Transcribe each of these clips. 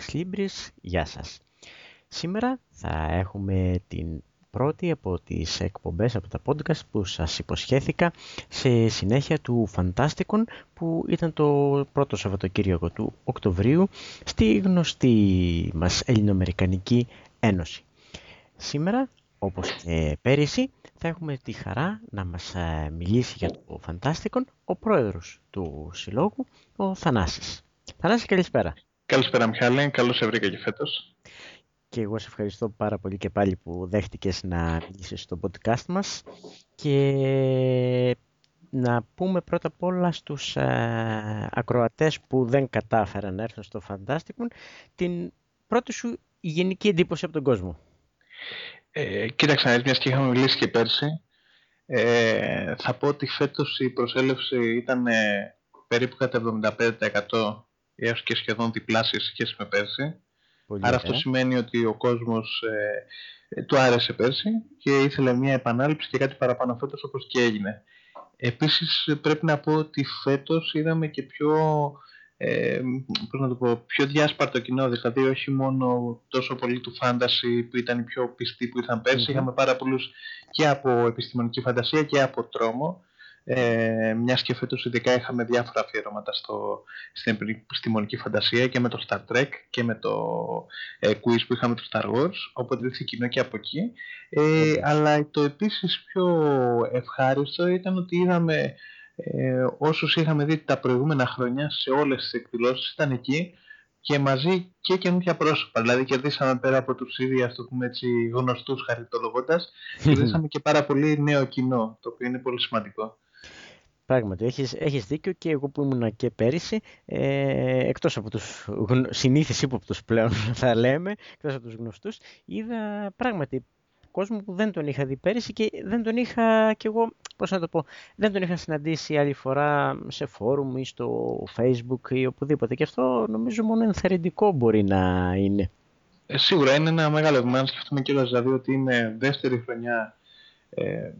και φίλοι του Exlibris, γεια σας. Σήμερα θα έχουμε την πρώτη από τις εκπομπές από τα podcast που σας υποσχέθηκα σε συνέχεια του Φαντάστικον που ήταν το πρώτο Σαββατοκύριακο του Οκτωβρίου στη γνωστή μας Ελληνοαμερικανική Ένωση. Σήμερα, όπως και πέρυσι, θα έχουμε τη χαρά να μας ε, μιλήσει για το Φαντάστικον ο πρόεδρος του Συλλόγου, ο Θανάσης. Θανάση, καλησπέρα. Καλησπέρα Μιχάλη, καλώς σε βρήκα και φέτος. Και εγώ σε ευχαριστώ πάρα πολύ και πάλι που δέχτηκες να μιλήσεις στο podcast μας και να πούμε πρώτα απ' όλα στους ε, ακροατές που δεν κατάφεραν να έρθουν στο Φαντάστικον την πρώτη σου γενική εντύπωση από τον κόσμο. Ε, κοίταξε να μιας και είχαμε μιλήσει και πέρσι. Ε, θα πω ότι φέτος η προσέλευση ήταν ε, περίπου κατά 75% έως και σχεδόν διπλάσια σχέση με πέρσι. Άρα αυτό σημαίνει ότι ο κόσμος ε, ε, του άρεσε πέρσι και ήθελε μια επανάληψη και κάτι παραπάνω φέτος όπως και έγινε. Επίσης πρέπει να πω ότι φέτος είδαμε και πιο, ε, πώς να το πω, πιο διάσπαρτο κοινό, δηλαδή όχι μόνο τόσο πολύ του φάνταση που ήταν οι πιο πιστοί που ήρθαν είχαμε πάρα πολλούς και από επιστημονική φαντασία και από τρόμο ε, μιας και φέτος ειδικά είχαμε διάφορα αφιερώματα στο, στην επιστημονική φαντασία και με το Star Trek και με το ε, quiz που είχαμε το Star Wars, οπότε ήρθε κοινό και από εκεί. Ε, αλλά το επίσης πιο ευχάριστο ήταν ότι είδαμε ε, όσους είχαμε δει τα προηγούμενα χρόνια σε όλες τις εκδηλώσεις ήταν εκεί και μαζί και καινούργια πρόσωπα. Δηλαδή κερδίσαμε πέρα από τους ήδη ας το πούμε έτσι γνωστούς χαριτολογώντας κερδίσαμε και πάρα πολύ νέο κοινό, το οποίο είναι πολύ σημαντικό. Πράγματι, έχεις, έχεις δίκιο και εγώ που ήμουν και πέρυσι, ε, εκτός από τους συνήθεις ύποπτους πλέον θα λέμε, εκτός από τους γνωστούς, είδα πράγματι κόσμο που δεν τον είχα δει πέρυσι και δεν τον είχα κι εγώ, πώς να το πω, δεν τον είχα συναντήσει άλλη φορά σε φόρουμ ή στο facebook ή οπουδήποτε και αυτό νομίζω μόνο ενθαρρυντικό μπορεί να είναι. Ε, σίγουρα είναι ένα μεγάλο βήμα, σκεφτούμε κιόλας δηλαδή ότι είναι δεύτερη χρονιά ε, ε,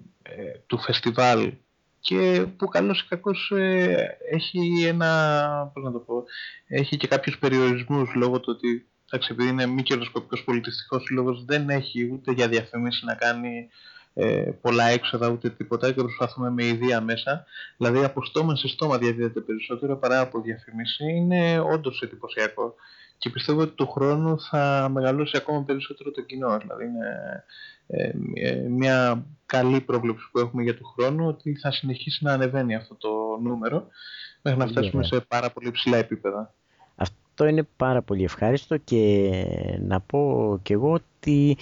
του φεστιβάλ και που καλώς ή κακώς ε, έχει ένα, πώς να το πω, έχει και κάποιους περιορισμούς λόγω του ότι εντάξει, επειδή είναι μη κερδοσκοπικός πολιτιστικός σύλλογος δεν έχει ούτε για διαφημίσεις να κάνει ε, πολλά έξοδα ούτε τίποτα και προσπαθούμε με ιδέα μέσα. Δηλαδή από στόμα σε στόμα διαδίδεται περισσότερο παρά από διαφημίση. Είναι όντως εντυπωσιακό. Και πιστεύω ότι του χρόνου θα μεγαλώσει ακόμα περισσότερο το κοινό. Δηλαδή είναι ε, ε, μια καλή πρόβλεψη που έχουμε για του χρόνου ότι θα συνεχίσει να ανεβαίνει αυτό το νούμερο μέχρι να φτάσουμε σε πάρα πολύ ψηλά επίπεδα. Αυτό είναι πάρα πολύ ευχάριστο και να πω και εγώ ότι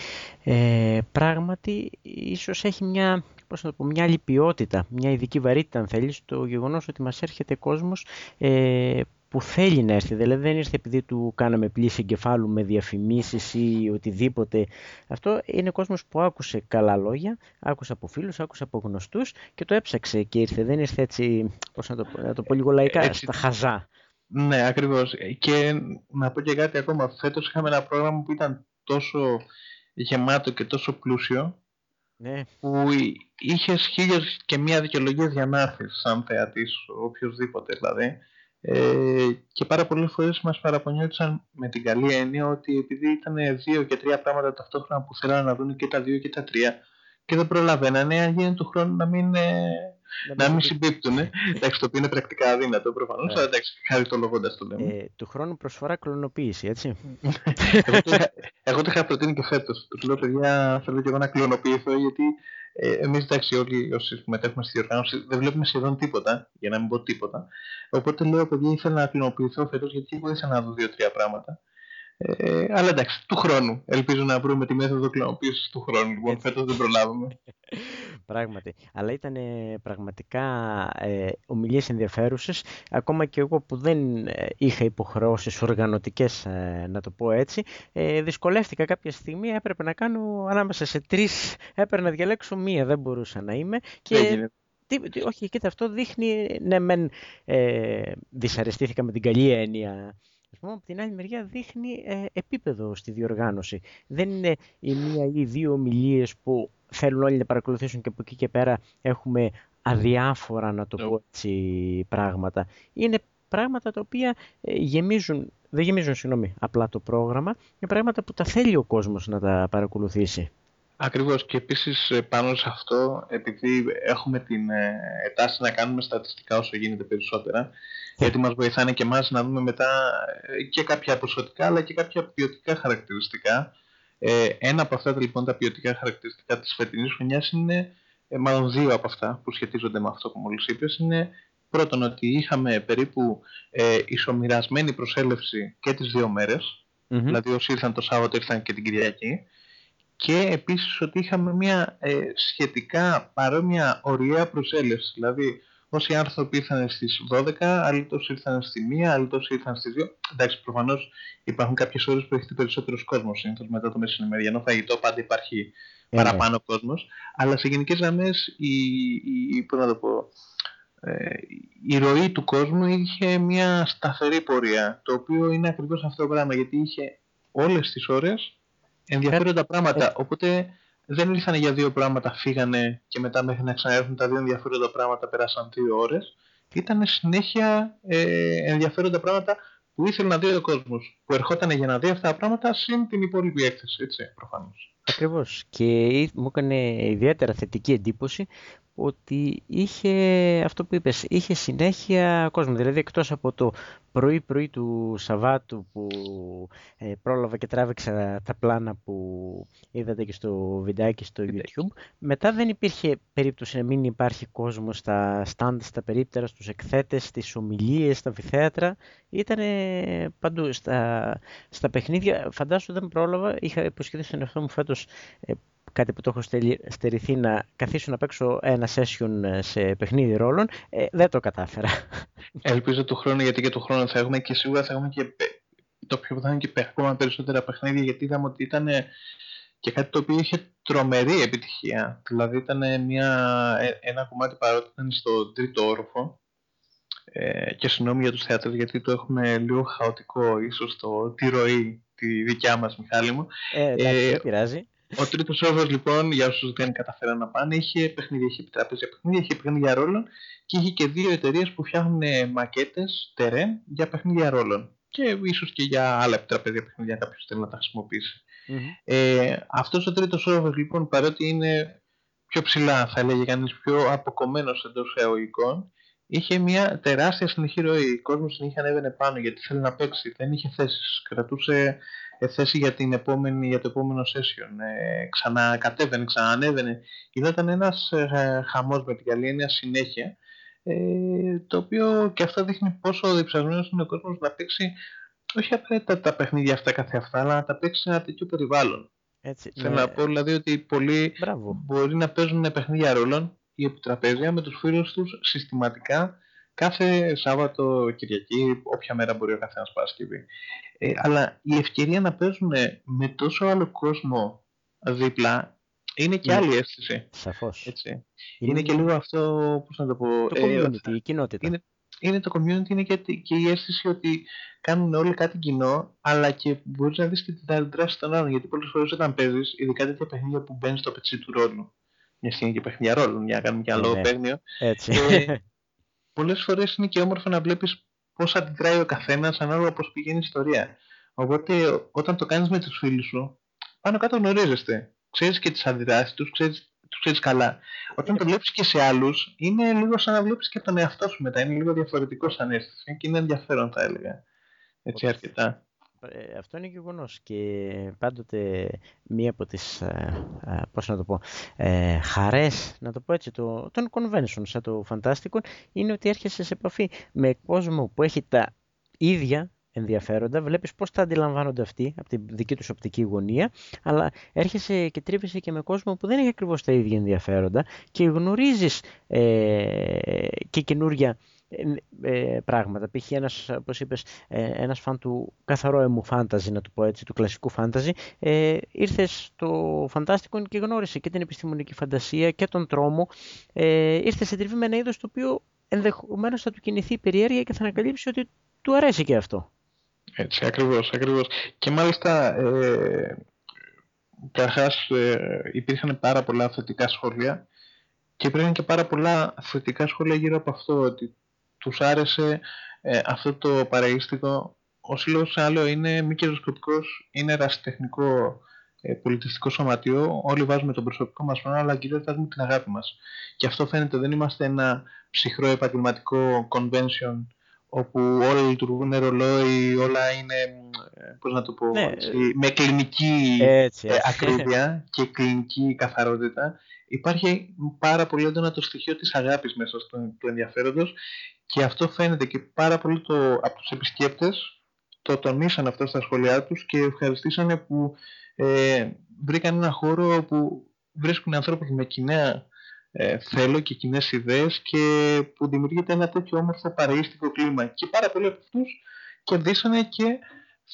ε, πράγματι ίσως έχει μια, πώς να το πω, μια άλλη ποιότητα, μια ειδική βαρύτητα αν θέλεις, το γεγονός ότι μας έρχεται κόσμος ε, που θέλει να έρθει. Δηλαδή δεν ήρθε επειδή του κάναμε πλήση εγκεφάλου με διαφημίσεις ή οτιδήποτε. Αυτό είναι κόσμος που άκουσε καλά λόγια, άκουσε από φίλους, άκουσε από γνωστούς και το έψαξε και ήρθε. Δεν ήρθε έτσι, πώς να το, να το πω λίγο λαϊκά, έτσι, στα χαζά. Ναι, ακριβώς. Και να πω και κάτι ακόμα. Φέτος είχαμε ένα πρόγραμμα που ήταν τόσο γεμάτο και τόσο πλούσιο ναι. που είχες χίλιες και μία δικαιολογία για να έρθεις σαν θεατής, οποιοδήποτε δηλαδή. Ε, και πάρα πολλές φορές μας παραπονιόντουσαν με την καλή έννοια ότι επειδή ήταν δύο και τρία πράγματα ταυτόχρονα που θέλανε να δουν και τα δύο και τα τρία και δεν προλαβαίνανε, αν γίνεται του χρόνου να μην, ε, να μην συμπίπτουν. εντάξει, το οποίο είναι πρακτικά αδύνατο προφανώς, αλλά εντάξει, χαριτολογώντα το λέμε. Ε, του χρόνου προσφορά κλωνοποίηση, έτσι. εγώ, το, είχα προτείνει και φέτος. Του λέω, παιδιά, θέλω και εγώ να κλωνοποιηθώ, γιατί ε, εμείς εντάξει, όλοι όσοι συμμετέχουμε στη διοργάνωση δεν βλέπουμε σχεδόν τίποτα, για να μην πω τίποτα. Οπότε λέω, παιδιά, ήθελα να κλωνοποιηθώ φέτος, γιατί εγώ ήθελα να δω δύο-τρία πράγματα. Ε, αλλά εντάξει, του χρόνου. Ελπίζω να βρούμε τη μέθοδο κλωνοποίησης του χρόνου. Λοιπόν, φέτος δεν προλάβουμε. Πράγματι. Αλλά ήταν πραγματικά ε, ομιλίες ενδιαφέρουσες. Ακόμα και εγώ που δεν ε, είχα υποχρεώσεις οργανωτικές, ε, να το πω έτσι, ε, δυσκολεύτηκα κάποια στιγμή. Έπρεπε να κάνω ανάμεσα σε τρεις. Έπρεπε να διαλέξω μία. Δεν μπορούσα να είμαι. Και τι, τι, όχι, κοίτα, αυτό δείχνει, ναι, μεν ε, δυσαρεστήθηκα με την καλή έννοια Ας πούμε, από την άλλη μεριά δείχνει ε, επίπεδο στη διοργάνωση. Δεν είναι η μία ή δύο ομιλίες που θέλουν όλοι να παρακολουθήσουν και από εκεί και πέρα έχουμε αδιάφορα, να το πω έτσι, πράγματα. Είναι πράγματα τα οποία ε, γεμίζουν, δεν γεμίζουν συγγνώμη, απλά το πρόγραμμα, είναι πράγματα που τα θέλει ο κόσμος να τα παρακολουθήσει. Ακριβώς. Και επίσης ε, πάνω σε αυτό, επειδή έχουμε την ε, τάση να κάνουμε στατιστικά όσο γίνεται περισσότερα, γιατί μας βοηθάνε και εμάς να δούμε μετά και κάποια ποσοτικά αλλά και κάποια ποιοτικά χαρακτηριστικά. ένα από αυτά λοιπόν τα ποιοτικά χαρακτηριστικά της φετινής χρονιάς είναι ε, μάλλον δύο από αυτά που σχετίζονται με αυτό που μόλις είπες, είναι πρώτον ότι είχαμε περίπου ε, ισομοιρασμένη προσέλευση και τις δύο μέρες, δηλαδή όσοι ήρθαν το Σάββατο ήρθαν και την Κυριακή, και επίσης ότι είχαμε μια ε, σχετικά παρόμοια ωραία προσέλευση, δηλαδή όσοι άνθρωποι ήρθαν στις 12, άλλοι τόσοι ήρθαν στη 1, άλλοι τόσοι ήρθαν στις 2. Εντάξει, προφανώς υπάρχουν κάποιες ώρες που έχετε περισσότερος κόσμος, συνήθως μετά το μεσημεριανό φαγητό πάντα υπάρχει ε, ναι. παραπάνω ο κόσμος, αλλά σε γενικές γραμμές η, η, πώς να το πω, ε, η ροή του κόσμου είχε μια σταθερή πορεία, το οποίο είναι ακριβώς αυτό το πράγμα, γιατί είχε όλες τις ώρες ενδιαφέροντα πράγματα, ε. οπότε δεν ήρθαν για δύο πράγματα, φύγανε και μετά μέχρι να ξαναέρθουν τα δύο ενδιαφέροντα πράγματα πέρασαν δύο ώρες. Ήταν συνέχεια ε, ενδιαφέροντα πράγματα που ήθελε να δει ο κόσμος, που ερχόταν για να δει αυτά τα πράγματα συν την υπόλοιπη έκθεση, έτσι, προφανώς. Ακριβώς. Και μου έκανε ιδιαίτερα θετική εντύπωση ότι είχε αυτό που είπες, είχε συνέχεια κόσμο. Δηλαδή εκτός από το πρωί-πρωί του Σαββάτου που ε, πρόλαβα και τράβηξα τα πλάνα που είδατε και στο βιντεάκι στο YouTube, μετά δεν υπήρχε περίπτωση να μην υπάρχει κόσμος στα στάντ, στα περίπτερα, στους εκθέτες, στις ομιλίες, στα αμφιθέατρα. Ήταν παντού στα, στα παιχνίδια. Φαντάσου δεν πρόλαβα, είχα υποσχεθεί στον εαυτό μου φέτος ε, κάτι που το έχω στερηθεί να καθίσω να παίξω ένα session ε, σε παιχνίδι ρόλων, ε, δεν το κατάφερα. Ελπίζω του χρόνου, γιατί και του χρόνου θα έχουμε και σίγουρα θα έχουμε και το πιο πιθανό και ακόμα περισσότερα παιχνίδια, γιατί είδαμε ότι ήταν και κάτι το οποίο είχε τρομερή επιτυχία. Δηλαδή ήταν μια, ε, ένα κομμάτι παρότι ήταν στο τρίτο όροφο, ε, και συγγνώμη για τους θεατές γιατί το έχουμε λίγο χαοτικό ίσως το, τη ροή τη δικιά μας Μιχάλη μου. Ε, εντάξει, ε, δεν πειράζει. Ο τρίτος όρος λοιπόν, για όσους δεν καταφέραν να πάνε, είχε παιχνίδια, είχε επιτραπέζια παιχνίδια, είχε παιχνίδια ρόλων και είχε και δύο εταιρείες που φτιάχνουν μακέτες τερέν για παιχνίδια ρόλων. Και ίσως και για άλλα επιτραπέζια παιχνίδια κάποιος θέλει να τα χρησιμοποιήσει. Mm-hmm. Ε, Αυτός ο τρίτος όρος λοιπόν, παρότι είναι πιο ψηλά, θα έλεγε κανείς πιο αποκομμένος εντός εωικών, είχε μια τεράστια συνεχή ροή. Ο κόσμος συνέχεια ανέβαινε πάνω γιατί θέλει να παίξει, δεν είχε θέσεις. Κρατούσε θέση για, την επόμενη, για το επόμενο session. Ε, ξανακατέβαινε, ξανανέβαινε. Ήταν ένας ε, χαμός με την καλή έννοια συνέχεια. Ε, το οποίο και αυτό δείχνει πόσο διψασμένος είναι ο κόσμος να παίξει όχι απαραίτητα τα παιχνίδια αυτά καθε αυτά, αλλά να τα παίξει σε ένα τέτοιο περιβάλλον. Έτσι, Θέλω ναι. να πω δηλαδή ότι πολλοί Μπράβο. μπορεί να παίζουν παιχνίδια ρόλων ή επιτραπέζια με τους φίλους τους συστηματικά κάθε Σάββατο, Κυριακή, όποια μέρα μπορεί ο καθένας Παρασκευή. Ε, αλλά η ευκαιρία να παίζουν με τόσο άλλο κόσμο δίπλα είναι και άλλη αίσθηση. Σαφώς. Έτσι. Είναι... και λίγο αυτό, πώς να το πω... Το ε, community, η κοινότητα. Είναι, είναι το community, είναι και, και η αίσθηση ότι κάνουν όλοι κάτι κοινό, αλλά και μπορείς να δεις και την δράση των άλλων. Γιατί πολλές φορές όταν παίζεις, ειδικά τέτοια παιχνίδια που μπαίνεις στο πετσί του ρόλου, μια στιγμή και παιχνίδια ρόλου, για να κάνουμε και άλλο ναι, παίγνιο. Έτσι. Ε, πολλές φορές είναι και όμορφο να βλέπεις πώς αντιδράει ο καθένας ανάλογα πώς πηγαίνει η ιστορία. Οπότε όταν το κάνεις με τους φίλους σου, πάνω κάτω γνωρίζεστε. Ξέρεις και τις αντιδράσεις τους, ξέρεις τους ξέρεις καλά. Όταν το βλέπεις και σε άλλους, είναι λίγο σαν να βλέπεις και τον εαυτό σου μετά. Είναι λίγο διαφορετικό σαν αίσθηση και είναι ενδιαφέρον, θα έλεγα. Έτσι, αρκετά. Ε, αυτό είναι γεγονός. Και πάντοτε μία από τις, ε, ε, πώς να το πω, ε, χαρές, να το πω έτσι, το, των convention σαν το Fantastic είναι ότι έρχεσαι σε επαφή με κόσμο που έχει τα ίδια ενδιαφέροντα, βλέπεις πώς τα αντιλαμβάνονται αυτοί από τη δική τους οπτική γωνία, αλλά έρχεσαι και τρίβεσαι και με κόσμο που δεν έχει ακριβώς τα ίδια ενδιαφέροντα και γνωρίζεις ε, και καινούργια ε, πράγματα. Π.χ. ένας, όπως είπες, ε, ένας φαν του καθαρό εμού φάνταζι, να το πω έτσι, του κλασικού φάνταζι, ε, ήρθε στο φαντάστικο και γνώρισε και την επιστημονική φαντασία και τον τρόμο. Ε, ήρθε σε τριβή με ένα είδος το οποίο ενδεχομένως θα του κινηθεί η περιέργεια και θα ανακαλύψει ότι του αρέσει και αυτό. Έτσι, ακριβώς, ακριβώς. Και μάλιστα, ε, καταρχάς, ε, υπήρχαν πάρα πολλά θετικά σχόλια και υπήρχαν και πάρα πολλά θετικά σχόλια γύρω από αυτό ότι τους άρεσε ε, αυτό το παραίστικο. Ο Σύλλογος άλλο είναι μη κερδοσκοπικός, είναι ερασιτεχνικό ε, πολιτιστικό σωματείο. Όλοι βάζουμε τον προσωπικό μας χρόνο, αλλά κυρίως βάζουμε την αγάπη μας. Και αυτό φαίνεται, δεν είμαστε ένα ψυχρό επαγγελματικό convention όπου όλα λειτουργούν ρολόι, όλα είναι, ε, πώς να το πω, ναι. με κλινική έτσι, έτσι. ακρίβεια και κλινική καθαρότητα. Υπάρχει πάρα πολύ έντονα το στοιχείο της αγάπης μέσα στο, του ενδιαφέροντος και αυτό φαίνεται και πάρα πολύ το, από τους επισκέπτες το τονίσαν αυτό στα σχολιά τους και ευχαριστήσανε που ε, βρήκαν ένα χώρο που βρίσκουν ανθρώπους με κοινά ε, θέλω και κοινές ιδέες και που δημιουργείται ένα τέτοιο όμορφο παρεΐστικο κλίμα. Και πάρα πολλοί από αυτούς κερδίσανε και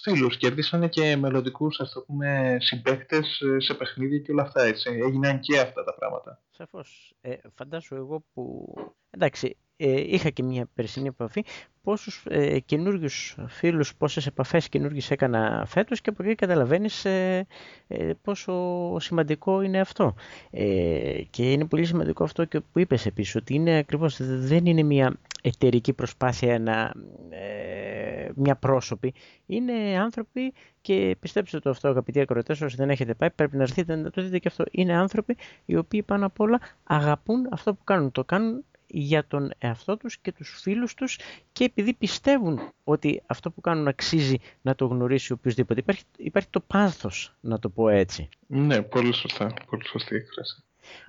φίλους, κερδίσανε και μελλοντικούς ας το πούμε συμπαίκτες ε, σε παιχνίδια και όλα αυτά έτσι. Έγιναν και αυτά τα πράγματα. Σαφώς. Ε, φαντάσου εγώ που... Εντάξει, ε, είχα και μια περσινή επαφή πόσους ε, καινούριους φίλους, πόσες επαφές καινούργιες έκανα φέτος και από εκεί καταλαβαίνεις ε, ε, πόσο σημαντικό είναι αυτό. Ε, και είναι πολύ σημαντικό αυτό και που είπες επίσης, ότι είναι ακριβώς, δεν είναι μια εταιρική προσπάθεια, ένα, ε, μια πρόσωπη. Είναι άνθρωποι και πιστέψτε το αυτό αγαπητοί ακροτές, όσοι δεν έχετε πάει, πρέπει να έρθετε να το δείτε και αυτό. Είναι άνθρωποι οι οποίοι πάνω απ' όλα αγαπούν αυτό που κάνουν. Το κάνουν για τον εαυτό τους και τους φίλους τους και επειδή πιστεύουν ότι αυτό που κάνουν αξίζει να το γνωρίσει οποιοδήποτε. Υπάρχει, υπάρχει το πάθος, να το πω έτσι. Ναι, πολύ σωστά. Πολύ σωστή έκφραση.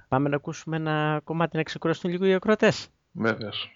Πάμε να ακούσουμε ένα κομμάτι να ξεκουραστούν λίγο οι ακροατές. Βέβαιως.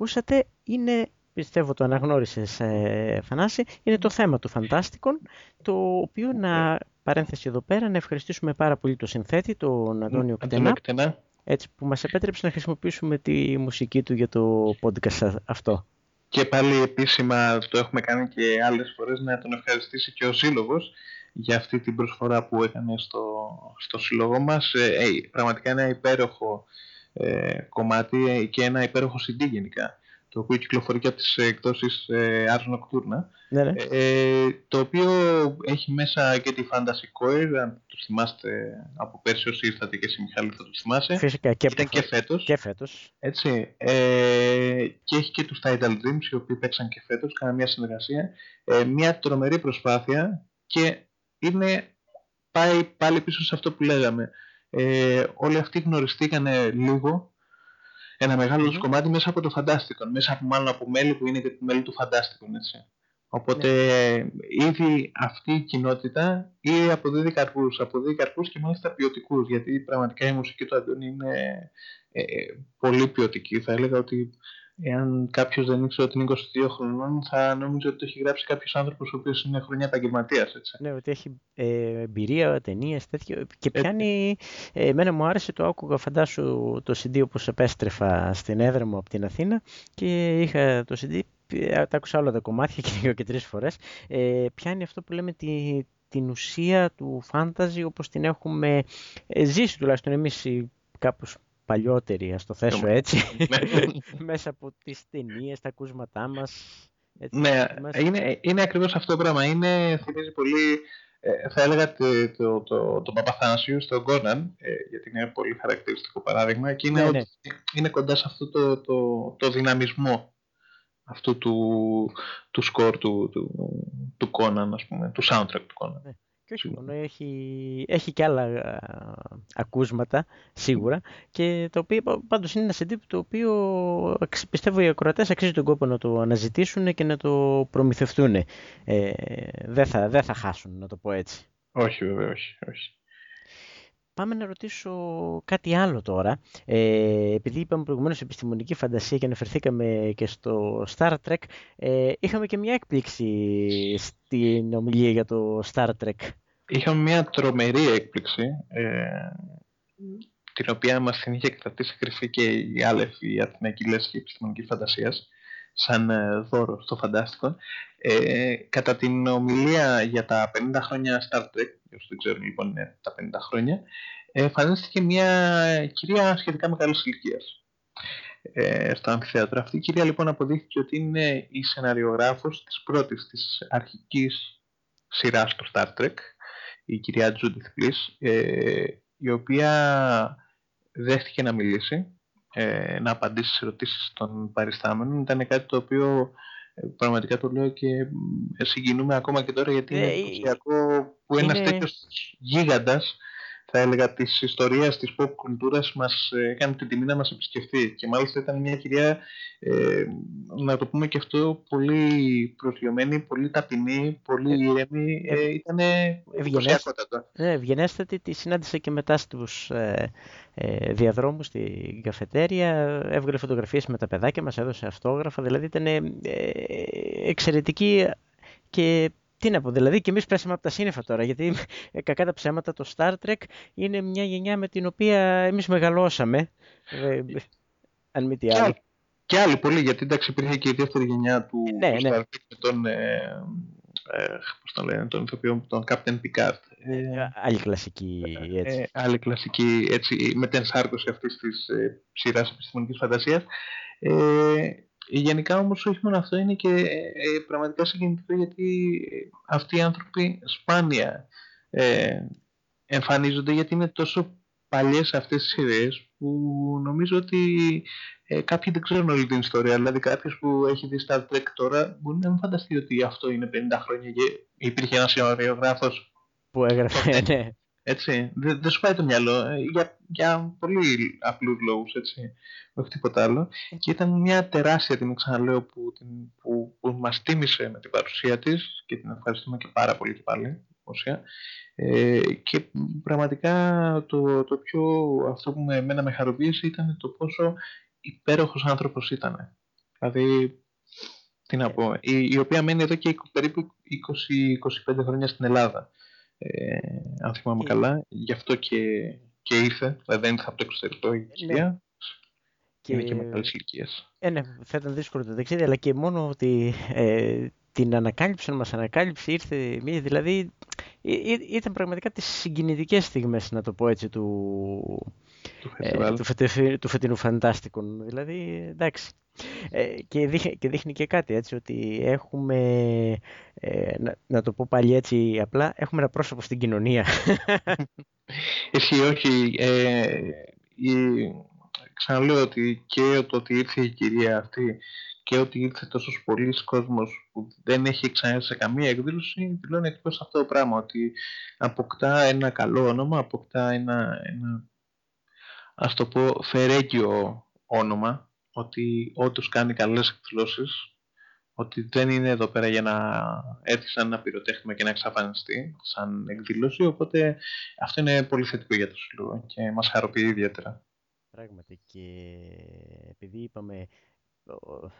Ακούσατε είναι, πιστεύω το αναγνώρισες ε, Θανάση, είναι το θέμα του Φαντάστικον, το οποίο να παρένθεση εδώ πέρα να ευχαριστήσουμε πάρα πολύ το συνθέτη, τον Αντώνιο Κτενά, έτσι, που μας επέτρεψε να χρησιμοποιήσουμε τη μουσική του για το podcast αυτό. Και πάλι επίσημα το έχουμε κάνει και άλλες φορές να τον ευχαριστήσει και ο Σύλλογος για αυτή την προσφορά που έκανε στο, στο σύλλογο μας. Ε, ε πραγματικά ένα υπέροχο ε, κομμάτι και ένα υπέροχο CD γενικά το οποίο κυκλοφορεί και από τις εκδόσεις ε, Ars Nocturna. Ναι, ναι. Ε, το οποίο έχει μέσα και τη Fantasy Coil αν το θυμάστε από πέρσι όσοι ήρθατε και εσύ Μιχάλη θα το θυμάσαι. Φυσικά και, Ήταν και φέτος, και φέτος. Έτσι, ε, και έχει και τους Tidal Dreams οι οποίοι παίξαν και φέτος κάναν μια συνεργασία ε, μια τρομερή προσπάθεια και είναι πάει πάλι πίσω σε αυτό που λέγαμε ε, όλοι αυτοί γνωριστήκανε λίγο ένα μεγάλο κομμάτι μέσα από το Φαντάστικο, μέσα από μάλλον από μέλη που είναι και μέλη του Φαντάστικο, έτσι. Οπότε ναι. ήδη αυτή η κοινότητα ή αποδίδει καρπούς, αποδίδει καρπούς και μάλιστα ποιοτικούς, γιατί πραγματικά η μουσική του Αντώνη είναι ε, πολύ ποιοτική. Θα έλεγα ότι εάν κάποιος δεν ήξερε ότι είναι 22 χρονών, θα νόμιζε ότι το έχει γράψει κάποιος άνθρωπος ο οποίος είναι χρονιά επαγγελματίας. Ναι, ότι έχει ε, εμπειρία, ταινίες, τέτοιο. Και πιάνει. Ε, εμένα μου άρεσε το άκουγα, φαντάσου το CD όπως επέστρεφα στην έδρα μου από την Αθήνα και είχα το CD. Ε, τα άκουσα όλα τα κομμάτια και δύο και τρεις φορές. Ε, πιάνει αυτό που λέμε τη, την ουσία του φάνταζι όπως την έχουμε ε, ζήσει τουλάχιστον εμείς κάπως παλιότερη, ας το θέσω έτσι, ναι. μέσα από τις ταινίες, τα ακούσματά μας. Έτσι, ναι, είναι, είναι ακριβώς αυτό το πράγμα. Είναι, θυμίζει πολύ, ε, θα έλεγα το, το, το, το Παπαθάνασιου στον Κόναν, ε, γιατί είναι πολύ χαρακτηριστικό παράδειγμα και είναι, ναι, ναι. είναι κοντά σε αυτό το, το, το δυναμισμό αυτού του, του σκορ του, του, του Conan, ας πούμε, του soundtrack του Conan. Ναι. Και όχι μόνο, έχει, έχει και άλλα ακούσματα σίγουρα και το οποίο πάντως είναι ένα CD το οποίο πιστεύω οι ακροατές αξίζει τον κόπο να το αναζητήσουν και να το προμηθευτούν. Ε, δεν, θα, δεν θα χάσουν, να το πω έτσι. Όχι βέβαια, όχι. όχι. Πάμε να ρωτήσω κάτι άλλο τώρα. Ε, επειδή είπαμε προηγουμένως επιστημονική φαντασία και αναφερθήκαμε και στο Star Trek, ε, είχαμε και μια έκπληξη στην ομιλία για το Star Trek. Είχαμε μια τρομερή έκπληξη, ε, την οποία μας την είχε κρατήσει κρυφή και η Άλεφ, η Αθηναϊκή Λέσχη Επιστημονική Φαντασίας, σαν ε, δώρο στο Φαντάστικο. Ε, κατά την ομιλία για τα 50 χρόνια Star Trek, για όσους δεν ξέρουν λοιπόν είναι τα 50 χρόνια, εμφανίστηκε μια κυρία σχετικά μεγάλης ηλικίας ε, στο αμφιθέατρο. Αυτή η κυρία λοιπόν αποδείχθηκε ότι είναι η σεναριογράφος της πρώτης της αρχικής σειράς του Star Trek, η κυρία Judith Bliss, ε, η οποία δέχτηκε να μιλήσει, ε, να απαντήσει σε ερωτήσεις των παριστάμενων. Ήταν κάτι το οποίο ε, πραγματικά το λέω και συγκινούμε ακόμα και τώρα γιατί είναι ε, εντυπωσιακό που είναι... ένας τέτοιος γίγαντας θα έλεγα της ιστορίας της pop κουλτούρας μας ε, έκανε την τιμή να μας επισκεφθεί. Και μάλιστα ήταν μια κυρία ε, να το πούμε και αυτό πολύ προσγειωμένη, πολύ ταπεινή, πολύ ε, ήρεμη ε, ε, ήταν ευγενέστατη. ευγενέστατη, τη συνάντησα και μετά στους ε, ε, διαδρόμους στην καφετέρια έβγαλε φωτογραφίες με τα παιδάκια μας έδωσε αυτόγραφα. Δηλαδή ήταν εξαιρετική και τι να πω, δηλαδή και εμείς πέσαμε από τα σύννεφα τώρα, γιατί ε, κακά τα ψέματα το Star Trek είναι μια γενιά με την οποία εμείς μεγαλώσαμε, ε, αν μη τι άλλο. Και άλλοι πολύ, γιατί εντάξει υπήρχε και η δεύτερη γενιά του ναι, ναι. Star Trek με τον, ε, ε, πώς το λένε, τον ηθοποιό, τον Captain Picard. Ε, άλλη κλασική, έτσι. Ε, άλλη κλασική, έτσι, με την ενσάρκωση αυτής της ε, σειράς επιστημονικής φαντασίας. Ε, Γενικά όμως όχι μόνο αυτό είναι και ε, πραγματικά συγκινητικό γιατί αυτοί οι άνθρωποι σπάνια ε, εμφανίζονται γιατί είναι τόσο παλιές αυτές τις σειρές που νομίζω ότι ε, κάποιοι δεν ξέρουν όλη την ιστορία. Δηλαδή κάποιος που έχει δει Star Trek τώρα μπορεί να μην φανταστεί ότι αυτό είναι 50 χρόνια και υπήρχε ένας σεναριογράφος που έγραφε, ναι. Έτσι, δεν, δεν σου πάει το μυαλό ε, για, για πολύ απλούς λόγους, έτσι, όχι τίποτα άλλο. Και ήταν μια τεράστια τιμή, ξαναλέω, που, την, που, που μας τίμησε με την παρουσία της και την ευχαριστούμε και πάρα πολύ και πάλι. δημοσία. Ε, και πραγματικά το, το πιο, αυτό που με, εμένα με χαροποίησε ήταν το πόσο υπέροχος άνθρωπος ήταν. Δηλαδή, τι να πω, η, η οποία μένει εδώ και περίπου 20-25 χρόνια στην Ελλάδα. Ε, αν θυμάμαι καλά, γι' αυτό και, και ήρθε, δηλαδή δεν ήρθε από το εξωτερικό η κυρία. Ναι. Και... Είναι και μεγάλης ηλικίας. Ε, ναι, θα ήταν δύσκολο το ταξίδι, αλλά και μόνο ότι ε, την ανακάλυψη μας ανακάλυψε, ήρθε μία, δηλαδή ήταν πραγματικά τις συγκινητικές στιγμές, να το πω έτσι, του, του, ε, του, φετε, του φετινού Φαντάστικων. Δηλαδή, εντάξει. Ε, και, δείχνει, και δείχνει και κάτι έτσι, ότι έχουμε, ε, να, να, το πω πάλι έτσι απλά, έχουμε ένα πρόσωπο στην κοινωνία. Εσύ όχι. Ε, η, ξαναλέω ότι και το ότι ήρθε η κυρία αυτή και ότι ήρθε τόσος πολλοί κόσμος που δεν έχει ξανά σε καμία εκδήλωση δηλώνει εκτός αυτό το πράγμα ότι αποκτά ένα καλό όνομα, αποκτά ένα, ένα ας το πω φερέγγιο όνομα ότι όντως κάνει καλές εκδηλώσεις ότι δεν είναι εδώ πέρα για να έρθει σαν ένα πυροτέχνημα και να εξαφανιστεί σαν εκδήλωση οπότε αυτό είναι πολύ θετικό για το Σύλλογο και μας χαροποιεί ιδιαίτερα. Πράγματι και επειδή είπαμε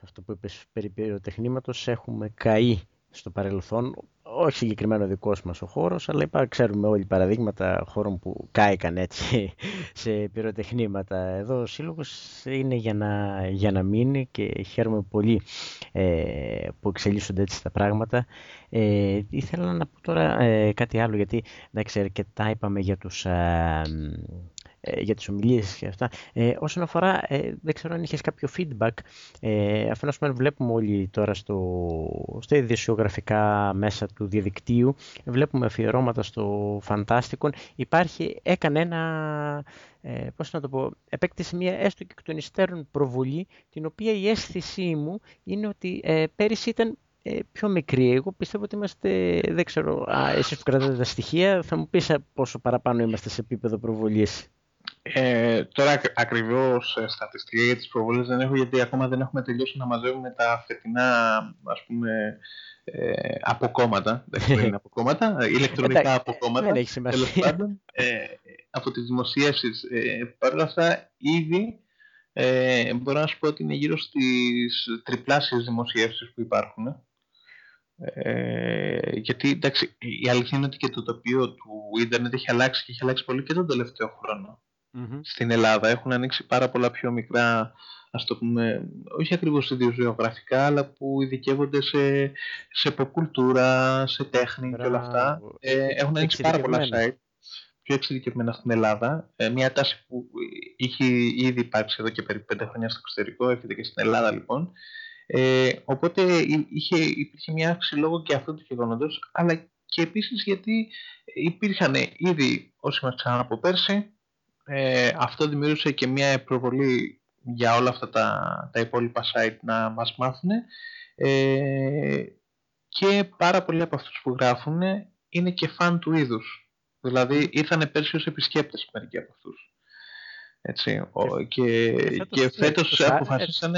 αυτό που είπες περί πυροτεχνήματος έχουμε καεί στο παρελθόν, όχι συγκεκριμένο δικός μας ο χώρος, αλλά είπα, ξέρουμε όλοι παραδείγματα χώρων που κάηκαν έτσι σε πυροτεχνήματα. Εδώ ο Σύλλογος είναι για να, για να μείνει και χαίρομαι πολύ ε, που εξελίσσονται έτσι τα πράγματα. Ε, ήθελα να πω τώρα ε, κάτι άλλο, γιατί εντάξει, αρκετά είπαμε για τους... Ε, ε, για τις ομιλίες και αυτά. Ε, όσον αφορά, ε, δεν ξέρω αν είχες κάποιο feedback, ε, αφενός βλέπουμε όλοι τώρα στο, στα ιδιοσιογραφικά μέσα του διαδικτύου, βλέπουμε αφιερώματα στο Φαντάστικον, υπάρχει, έκανε ένα, ε, πώς να το πω, επέκτησε μια έστω και εκ των υστέρων προβολή, την οποία η αίσθησή μου είναι ότι ε, πέρυσι ήταν ε, πιο μικρή. Εγώ πιστεύω ότι είμαστε, δεν ξέρω, α, εσείς που κρατάτε τα στοιχεία, θα μου πεις πόσο παραπάνω είμαστε σε επίπεδο προβολής. Ε, τώρα ακριβώς ε, στατιστικά για τις προβολές δεν έχω γιατί ακόμα δεν έχουμε τελειώσει να μαζεύουμε τα φετινά ας πούμε ε, αποκόμματα, δεν είναι αποκόμματα, ηλεκτρονικά αποκόμματα. Δεν έχει σημασία. ε, από τις δημοσίευσεις. Ε, Παρ' όλα αυτά ήδη ε, μπορώ να σου πω ότι είναι γύρω στις τριπλάσιες δημοσίευσεις που υπάρχουν. Ε, γιατί εντάξει, η αλήθεια είναι ότι και το τοπίο του ίντερνετ έχει αλλάξει και έχει αλλάξει πολύ και τον τελευταίο χρόνο στην Ελλάδα. Έχουν ανοίξει πάρα πολλά πιο μικρά, ας το πούμε, όχι ακριβώς ιδιοζωγραφικά, αλλά που ειδικεύονται σε, σε ποκουλτούρα, σε τέχνη και όλα αυτά. Ε, έχουν ανοίξει πάρα πολλά site πιο εξειδικευμένα στην Ελλάδα. Ε, μια τάση που είχε ήδη υπάρξει εδώ και περίπου πέντε χρόνια στο εξωτερικό, έρχεται και στην Ελλάδα λοιπόν. Ε, οπότε είχε, υπήρχε μια αύξηση λόγω και αυτού του γεγονότος, αλλά και επίσης γιατί υπήρχαν ήδη όσοι μας ξανά από πέρσι ε, αυτό δημιούργησε και μια προβολή για όλα αυτά τα, τα υπόλοιπα site να μας μάθουν ε, και πάρα πολλοί από αυτούς που γράφουν είναι και φαν του είδους. Δηλαδή ήρθαν πέρσι ως επισκέπτες μερικοί από αυτούς. Έτσι, και, και, και φέτος αποφασίσαν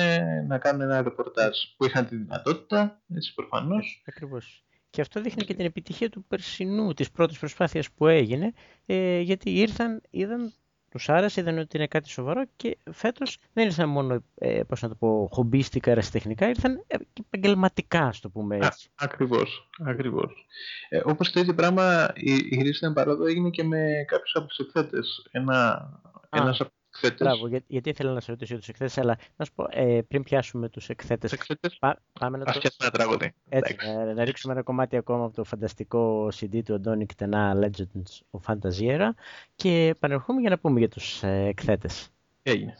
να κάνουν ένα ρεπορτάζ που είχαν τη δυνατότητα, έτσι προφανώς. Ακριβώς. Και αυτό δείχνει και την επιτυχία του περσινού, της πρώτης προσπάθειας που έγινε, ε, γιατί ήρθαν, είδαν τους άρεσε, είδαν ότι είναι κάτι σοβαρό και φέτος δεν ήρθαν μόνο ε, πώς να το πω, χομπίστικα, αεραστεχνικά, ήρθαν ε, και επαγγελματικά, ας το πούμε έτσι. Ακριβώς. Ακριβώς. Ε, Όπως το ίδιο πράγμα, η, η χρήση παρόδο έγινε και με κάποιους από του εκθέτε. Ένα, ένας από Μπράβο, γιατί ήθελα να σε ρωτήσω για τους εκθέτες, αλλά να σου πω, ε, πριν πιάσουμε τους εκθέτες. πάμε να το... ένα τραγούδι. Να, ε, να, ρίξουμε ένα κομμάτι ακόμα από το φανταστικό CD του Αντώνη Κτενά, Legends of Fantasiera, και επανερχόμαι για να πούμε για τους ε, εκθέτες. Έγινε.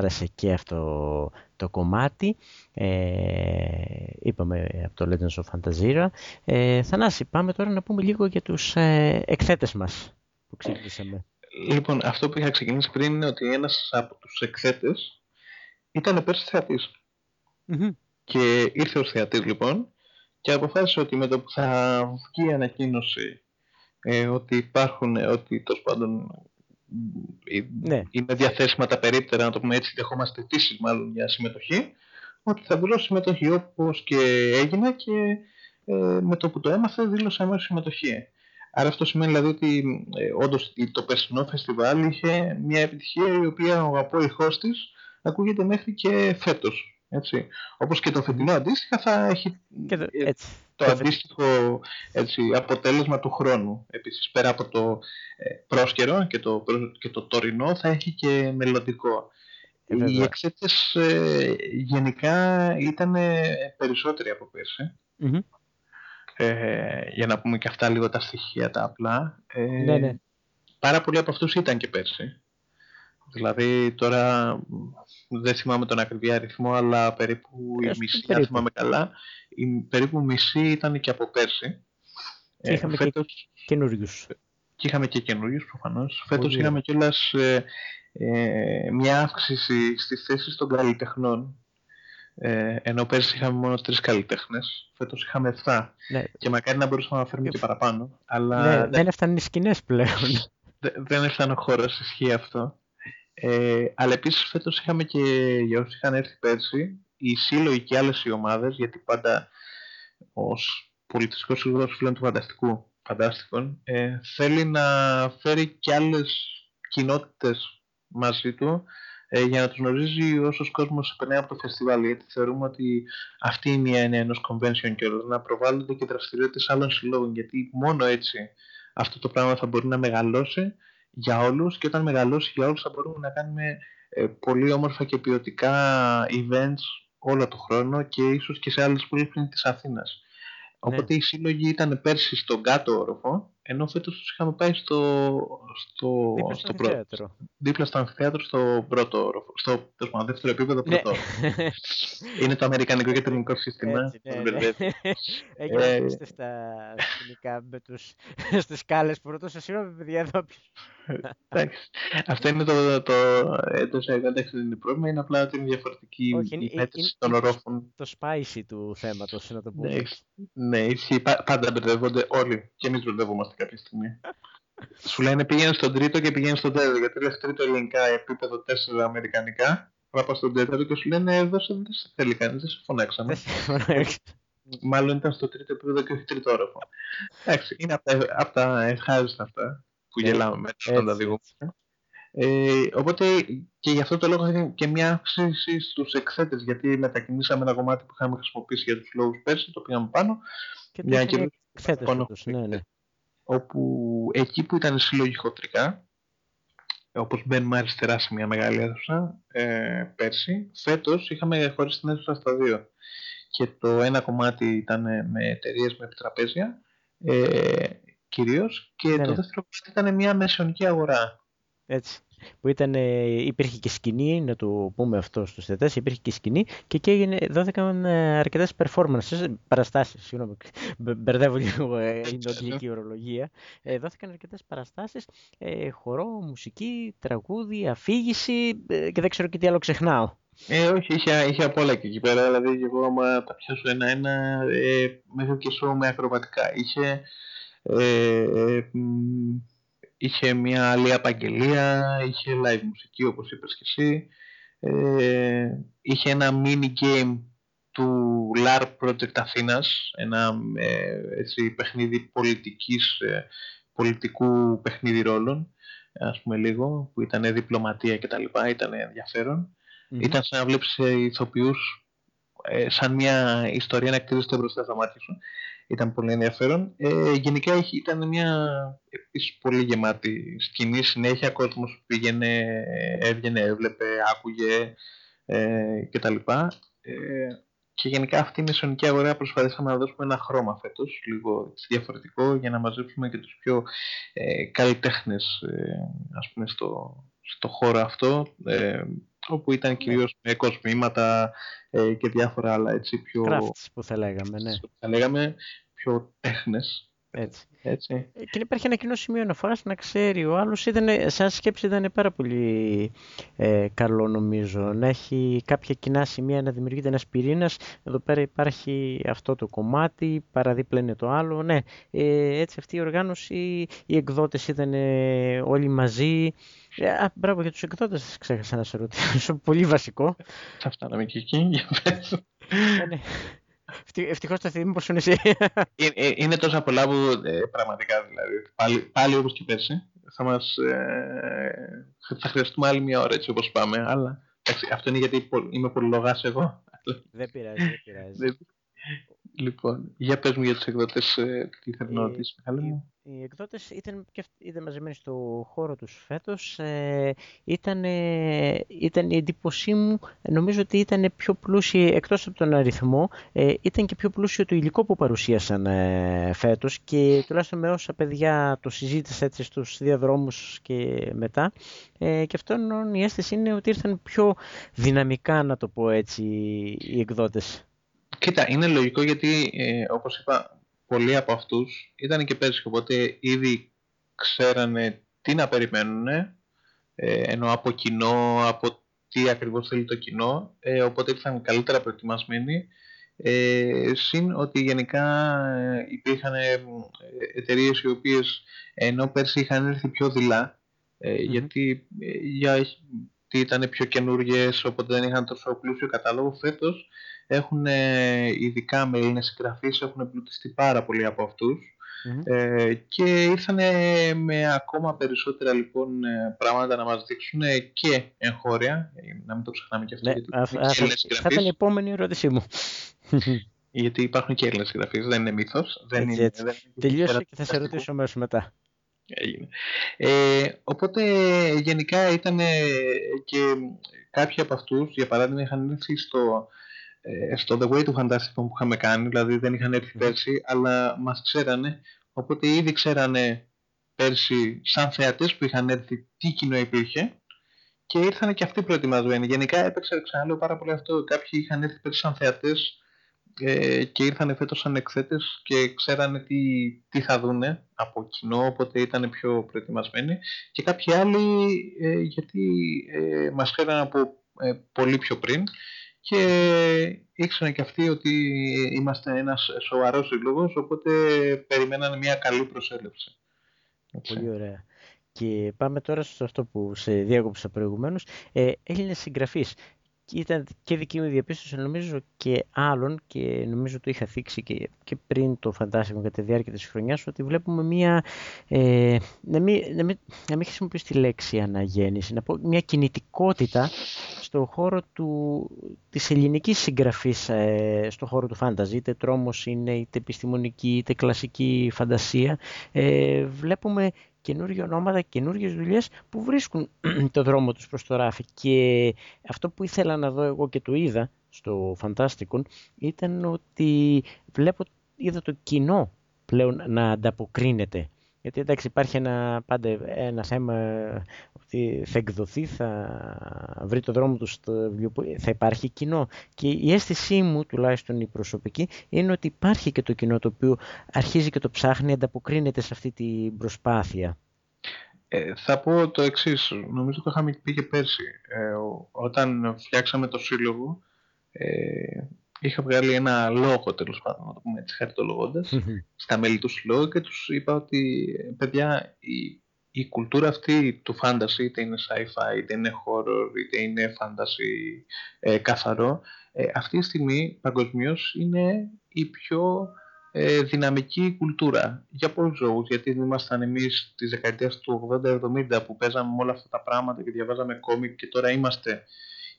Άρεσε και αυτό το κομμάτι. Ε, είπαμε από το Legends of Fantasy. Ε, Θανάση, πάμε τώρα να πούμε λίγο για τους ε, εκθέτες μας που ξεκινήσαμε. Λοιπόν, αυτό που είχα ξεκινήσει πριν είναι ότι ένας από τους εκθέτες ήταν πέρσι θεατής. Και ήρθε ως θεατής λοιπόν και αποφάσισε ότι με το που θα βγει η ανακοίνωση ε, ότι υπάρχουν, ότι τόσο πάντων ε, ναι. είναι διαθέσιμα τα περίπτερα, να το πούμε έτσι, δεχόμαστε αιτήσει μάλλον για συμμετοχή, ότι θα δηλώσει συμμετοχή όπως και έγινε και ε, με το που το έμαθε δήλωσε αμέσως συμμετοχή. Άρα αυτό σημαίνει δηλαδή ότι ε, όντως το περσινό φεστιβάλ είχε μια επιτυχία η οποία ο απόϊχός της ακούγεται μέχρι και φέτος. Έτσι. Όπως και το φετινό αντίστοιχα θα έχει το, έτσι. Το αντίστοιχο έτσι, αποτέλεσμα του χρόνου. Επίσης πέρα από το ε, πρόσκαιρο και το, και το τωρινό θα έχει και μελλοντικό. Ε, Οι εξέτες ε, γενικά ήταν περισσότεροι από πέρσι. Ε, για να πούμε και αυτά λίγο τα στοιχεία τα απλά. Ε, ναι, ναι. Πάρα πολλοί από αυτούς ήταν και πέρσι. Δηλαδή τώρα δεν θυμάμαι τον ακριβή αριθμό, αλλά περίπου η μισή, αν θυμάμαι καλά, η, περίπου μισή ήταν και από πέρσι. Και είχαμε ε, φέτος, και καινούριους. Και είχαμε και καινούριους προφανώς. Φέτος είχαμε κιόλας ε, ε, μια αύξηση στις θέσεις των καλλιτεχνών. Ε, ενώ πέρσι είχαμε μόνο τρεις καλλιτέχνες, φέτος είχαμε 7. Ναι. Και μακάρι να μπορούσαμε να φέρουμε και παραπάνω. Αλλά ναι, δεν έφταναν οι σκηνές πλέον. δεν έφτανε ο χώρος, ισχύει αυτό. Ε, αλλά επίσης φέτος είχαμε και για όσοι είχαν έρθει πέρσι οι σύλλογοι και άλλες οι ομάδες γιατί πάντα ως πολιτιστικός σύλλογος φίλων του φανταστικού φαντάστικων ε, θέλει να φέρει και άλλες κοινότητες μαζί του ε, για να τους γνωρίζει όσος κόσμος περνάει από το φεστιβάλ. Γιατί θεωρούμε ότι αυτή είναι η έννοια ενός convention και όλος να προβάλλονται και δραστηριότητες άλλων συλλόγων γιατί μόνο έτσι αυτό το πράγμα θα μπορεί να μεγαλώσει για όλους και όταν μεγαλώσει για όλους θα μπορούμε να κάνουμε ε, πολύ όμορφα και ποιοτικά events όλο το χρόνο και ίσως και σε άλλες πόλεις πριν της Αθήνας. Ναι. Οπότε οι σύλλογοι ήταν πέρσι στον κάτω όροφο, ενώ φέτος τους είχαμε πάει στο, στο, δίπλα στο, πρώτο, δίπλα στο αμφιθέατρο στο πρώτο όροφο, στο το δεύτερο επίπεδο ναι. πρώτο όροφο. Είναι το αμερικανικό και το ελληνικό σύστημα. Έτσι, ναι, ναι. ε, στα σκηνικά με τους, στις σκάλες που ρωτούσα, συγγνώμη παιδιά εδώ Εντάξει. Αυτό είναι το, το έντος εντάξει δεν είναι πρόβλημα, είναι απλά ότι είναι διαφορετική Όχι, η μέτρηση των ορόφων. Το spicy του θέματος, να το πούμε. Ναι, ναι ισχύει, πάντα μπερδεύονται όλοι και εμείς μπερδεύομαστε κάποια στιγμή. Σου λένε πήγαινε στον τρίτο και πηγαίνεις στον τέταρτο, γιατί λες τρίτο ελληνικά επίπεδο τέσσερα αμερικανικά, θα πάω στον τέταρτο και σου λένε εδώ δεν σε θέλει κανείς, δεν σε φωνάξαμε. Μάλλον ήταν στο τρίτο επίπεδο και όχι τρίτο όροφο. Εντάξει, είναι από τα ευχάριστα αυτά που γελάμε με όταν τα διηγούμε. Ε, οπότε και γι' αυτό το λόγο είχαμε και μια αύξηση στους εκθέτες. Γιατί μετακινήσαμε ένα κομμάτι που είχαμε χρησιμοποιήσει για τους λόγους πέρσι, το πήγαμε πάνω. Και μια και εκθέτες. Ναι, ναι. Όπου εκεί που ήταν συλλογή χοντρικά, όπως μπαίνουμε αριστερά σε μια μεγάλη αίθουσα ε, πέρσι, φέτος είχαμε χωρίσει την αίθουσα στα δύο. Και το ένα κομμάτι ήταν με εταιρείες με επιτραπέζια ε, κυρίως και ναι, το ναι. δεύτερο ήταν μια μεσαιωνική αγορά. Έτσι. Που ήταν, υπήρχε και σκηνή, να το πούμε αυτό στους θετές, υπήρχε και σκηνή και εκεί έγινε, δόθηκαν ε, αρκετές performances, παραστάσεις, συγγνώμη, μπερδεύω λίγο ε, η αγγλική ορολογία. Ε, δόθηκαν αρκετές παραστάσεις, ε, χορό, μουσική, τραγούδι, αφήγηση και δεν ξέρω και τι άλλο ξεχνάω. Ε, όχι, είχε, είχε απ' όλα και εκεί πέρα, δηλαδή εγώ άμα τα πιάσω ένα-ένα, ε, μέχρι και σώμα με ακροβατικά. Είχε ε, είχε μια άλλη απαγγελία, είχε live μουσική όπως είπες και εσύ, ε, είχε ένα mini game του LAR Project Αθήνας, ένα ε, έτσι, παιχνίδι πολιτικής, ε, πολιτικού παιχνίδι ρόλων, ας πούμε λίγο, που ήταν διπλωματία και τα λοιπά, ήταν Ήταν σαν να βλέπεις ηθοποιούς σαν μια ιστορία να κτίζεται μπροστά στα μάτια σου ήταν πολύ ενδιαφέρον. Ε, γενικά ήταν μια επίσης πολύ γεμάτη σκηνή, συνέχεια κόσμος πήγαινε, έβγαινε, έβλεπε, άκουγε ε, κτλ. Ε, και γενικά αυτή η μεσονική αγορά προσπαθήσαμε να δώσουμε ένα χρώμα φέτος, λίγο διαφορετικό, για να μαζέψουμε και τους πιο ε, καλλιτέχνες ε, ας πούμε στο, στο χώρο αυτό, ε, όπου ήταν ναι. κυρίως με κοσμήματα ε, και διάφορα άλλα έτσι πιο... Crafts που θα λέγαμε, ναι. Θα λέγαμε πιο τέχνες. Έτσι. Έτσι. Ε, και υπάρχει ένα κοινό σημείο αναφοράς να ξέρει ο άλλος. Σαν σκέψη ήταν πάρα πολύ ε, καλό νομίζω. Να έχει κάποια κοινά σημεία, να δημιουργείται ένας πυρήνας. Εδώ πέρα υπάρχει αυτό το κομμάτι, παραδίπλα είναι το άλλο. Ναι, ε, έτσι αυτή η οργάνωση, οι εκδότες ήταν ε, όλοι μαζί. Ε, α, μπράβο για τους εκδότες, ξέχασα να σε ρωτήσω. πολύ βασικό. Θα φτάναμε και εκεί, για ναι. Ευτυχώς το θυμόσαι εσύ. Είναι, ε, είναι τόσα πολλά που ε, πραγματικά δηλαδή. Πάλι, πάλι όπως και πέρσι. Θα, μας, ε, θα χρειαστούμε άλλη μια ώρα έτσι όπως πάμε. Αλλά εντάξει, αυτό είναι γιατί είμαι πολυλογάς εγώ. Δεν πειράζει, δεν πειράζει. Λοιπόν, για πες μου για τους εκδότες ε, τι θέλω να ρωτήσεις, μου. Οι εκδότες ήταν, και ήταν μαζεμένοι στο χώρο τους φέτος. Ε, ήταν, ε, ήταν η εντύπωσή μου, νομίζω ότι ήταν πιο πλούσιοι, εκτός από τον αριθμό, ε, ήταν και πιο πλούσιο το υλικό που παρουσίασαν ε, φέτος και τουλάχιστον με όσα παιδιά το συζήτησα έτσι στους διαδρόμους και μετά. Ε, και αυτό η αίσθηση είναι ότι ήρθαν πιο δυναμικά, να το πω έτσι, οι εκδότες. Κοίτα, είναι λογικό γιατί, ε, όπως είπα, πολλοί από αυτούς ήταν και πέρσι, οπότε ήδη ξέρανε τι να περιμένουν, ε, ενώ από κοινό, από τι ακριβώς θέλει το κοινό, ε, οπότε ήρθαν καλύτερα προετοιμασμένοι. Ε, συν ότι γενικά ε, υπήρχαν ε, εταιρείες οι οποίες ενώ πέρσι είχαν έρθει πιο δειλά, γιατί για, ήταν πιο καινούργιες, οπότε δεν είχαν τόσο πλούσιο κατάλογο, φέτος έχουν ειδικά με Έλληνες συγγραφείς, έχουν εμπλουτιστεί πάρα πολλοί από ε, και ήρθαν με ακόμα περισσότερα λοιπόν ε, πράγματα να μας δείξουν και εγχώρια, ε, να μην το ξεχνάμε και αυτό. Ναι, γιατί θα ήταν η επόμενη ερώτησή μου. γιατί υπάρχουν και Έλληνες συγγραφείς, δεν είναι μύθος. Δεν έτσι, είναι, έτσι. Δεν Τελείωσε και θα σε ρωτήσω αμέσως μετά. Έγινε. Ε, οπότε γενικά ήταν και κάποιοι από αυτούς, για παράδειγμα είχαν έρθει στο ε, στο The Way to Fantastic που είχαμε κάνει, δηλαδή δεν είχαν έρθει πέρσι, αλλά μας ξέρανε, οπότε ήδη ξέρανε πέρσι σαν θεατές που είχαν έρθει τι κοινό υπήρχε και ήρθαν και αυτοί προετοιμασμένοι. Γενικά έπαιξε ξαναλέω πάρα πολύ αυτό. Κάποιοι είχαν έρθει πέρσι σαν θεατές ε, και ήρθαν φέτος σαν εκθέτες και ξέρανε τι, τι θα δούνε από κοινό, οπότε ήταν πιο προετοιμασμένοι. Και κάποιοι άλλοι ε, γιατί ε, μας ξέρανε από ε, πολύ πιο πριν και ήξεραν και αυτοί ότι είμαστε ένας σοβαρός σύλλογος, οπότε περιμένανε μια καλή προσέλευση. Πολύ ωραία. Και πάμε τώρα σε αυτό που σε διέκοψα προηγουμένως. Ε, Έλληνες συγγραφείς ήταν και δική μου διαπίστωση νομίζω και άλλων και νομίζω το είχα θίξει και, και πριν το φαντάσιμο για τη διάρκεια της χρονιάς ότι βλέπουμε μια, ε, να, μην, να, μην, να μην χρησιμοποιήσω τη λέξη αναγέννηση, να πω μια κινητικότητα στο χώρο του, της ελληνικής συγγραφής ε, στο χώρο του φάνταζη, είτε τρόμος είναι, είτε επιστημονική, είτε κλασική φαντασία. Ε, βλέπουμε καινούργια ονόματα, καινούργιες δουλειές που βρίσκουν το δρόμο τους προς το ράφι. Και αυτό που ήθελα να δω εγώ και το είδα στο Fantasticon ήταν ότι βλέπω, είδα το κοινό πλέον να ανταποκρίνεται γιατί εντάξει υπάρχει ένα, πάντα ένας θέμα ότι θα εκδοθεί, θα βρει το δρόμο του στο βιβλίο, θα υπάρχει κοινό. Και η αίσθησή μου, τουλάχιστον η προσωπική, είναι ότι υπάρχει και το κοινό το οποίο αρχίζει και το ψάχνει, ανταποκρίνεται σε αυτή την προσπάθεια. Ε, θα πω το εξής. Νομίζω το είχαμε πει και πέρσι. Ε, όταν φτιάξαμε το σύλλογο, ε, είχα βγάλει ένα λόγο τέλος πάντων, να το πούμε έτσι, χαριτολογώντα, στα μέλη του συλλόγου και τους είπα ότι παιδιά, η, η κουλτούρα αυτή του fantasy, είτε είναι sci-fi, είτε είναι horror, είτε είναι fantasy ε, καθαρό, ε, αυτή τη στιγμή παγκοσμίως είναι η πιο ε, δυναμική κουλτούρα. Για πολλούς λόγους, γιατί ήμασταν εμείς τη δεκαετία του 80-70 που παίζαμε όλα αυτά τα πράγματα και διαβάζαμε κόμικ και τώρα είμαστε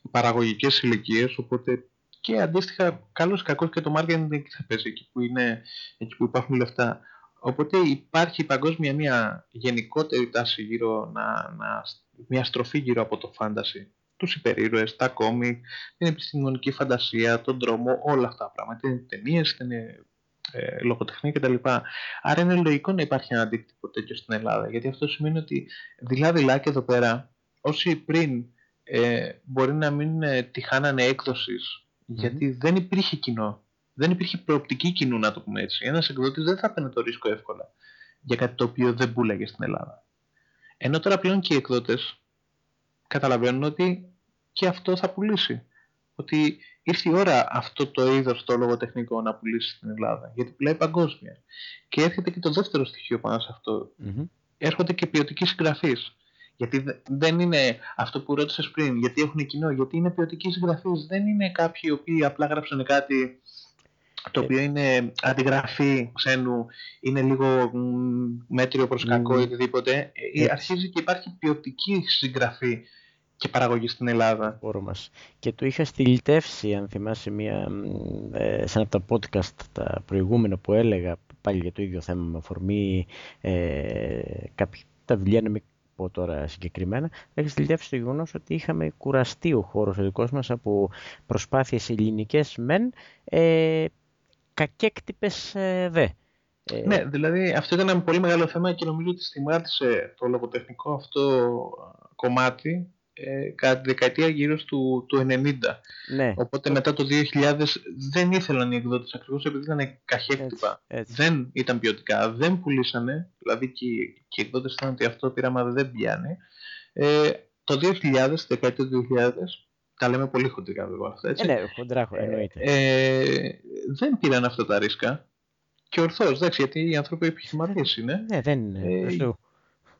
οι παραγωγικές ηλικίες, οπότε και αντίστοιχα καλός ή κακός και το marketing εκεί θα παίζει εκεί που, είναι, εκεί που υπάρχουν λεφτά. Οπότε υπάρχει παγκόσμια μια γενικότερη τάση γύρω, να, να, μια στροφή γύρω από το fantasy. Τους υπερήρωες, τα κόμικ, την επιστημονική φαντασία, τον δρόμο, όλα αυτά τα πράγματα. Είναι ταινίες, είναι ε, λογοτεχνία κτλ. Άρα είναι λογικό να υπάρχει ένα αντίκτυπο τέτοιο στην Ελλάδα. Γιατί αυτό σημαίνει ότι δειλά-δειλά και εδώ πέρα όσοι πριν ε, μπορεί να μην ε, τη χάνανε γιατί δεν υπήρχε κοινό. Δεν υπήρχε προοπτική κοινού, να το πούμε έτσι. Ένας εκδότης δεν θα έπαιρνε το ρίσκο εύκολα για κάτι το οποίο δεν πουλάγε στην Ελλάδα. Ενώ τώρα πλέον και οι εκδότες καταλαβαίνουν ότι και αυτό θα πουλήσει. Ότι ήρθε η ώρα αυτό το είδος το λογοτεχνικό να πουλήσει στην Ελλάδα. Γιατί πουλάει παγκόσμια. Και έρχεται και το δεύτερο στοιχείο πάνω σε αυτό. Mm-hmm. Έρχονται και ποιοτικοί συγγραφείς. Γιατί δεν είναι αυτό που ρώτησες πριν, γιατί έχουν κοινό, γιατί είναι ποιοτικοί συγγραφείς. Δεν είναι κάποιοι οι οποίοι απλά γράψαν κάτι το ε. οποίο είναι αντιγραφή ξένου, είναι λίγο μέτριο προς κακό ή οτιδήποτε. Ε, αρχίζει και υπάρχει ποιοτική συγγραφή και παραγωγή στην Ελλάδα. Μας. Και το είχα στυλιτεύσει, αν θυμάσαι, μια, ε, σαν από τα podcast τα προηγούμενα που έλεγα, πάλι για το ίδιο θέμα με αφορμή ε, κάποια, τα βιβλία, να μην πω τώρα συγκεκριμένα, έχει στυλιτεύσει το γεγονός ότι είχαμε κουραστεί ο χώρος ο δικός μας από προσπάθειες ελληνικές μεν, ε, κακέκτυπες ε, δε. Ε, ναι, δηλαδή αυτό ήταν ένα πολύ μεγάλο θέμα και νομίζω ότι στιγμάτισε το λογοτεχνικό αυτό κομμάτι ε, κατά τη δεκαετία γύρω του, του 90. Ναι. Οπότε μετά το 2000 δεν ήθελαν οι εκδότες ακριβώς επειδή ήταν καχέκτυπα. Δεν ήταν ποιοτικά, δεν πουλήσανε, δηλαδή και, και οι εκδότες ήταν ότι αυτό το πείραμα δεν πιάνει. Ε, το 2000, τη δεκαετία του 2000, τα λέμε πολύ χοντρικά βέβαια αυτά, έτσι. Ε, ναι, χοντρά, ε, εννοείται. Ε, δεν πήραν αυτά τα ρίσκα. Και ορθώς, εντάξει, γιατί οι άνθρωποι επιχειρηματίες είναι. Ναι, δεν είναι. Ε,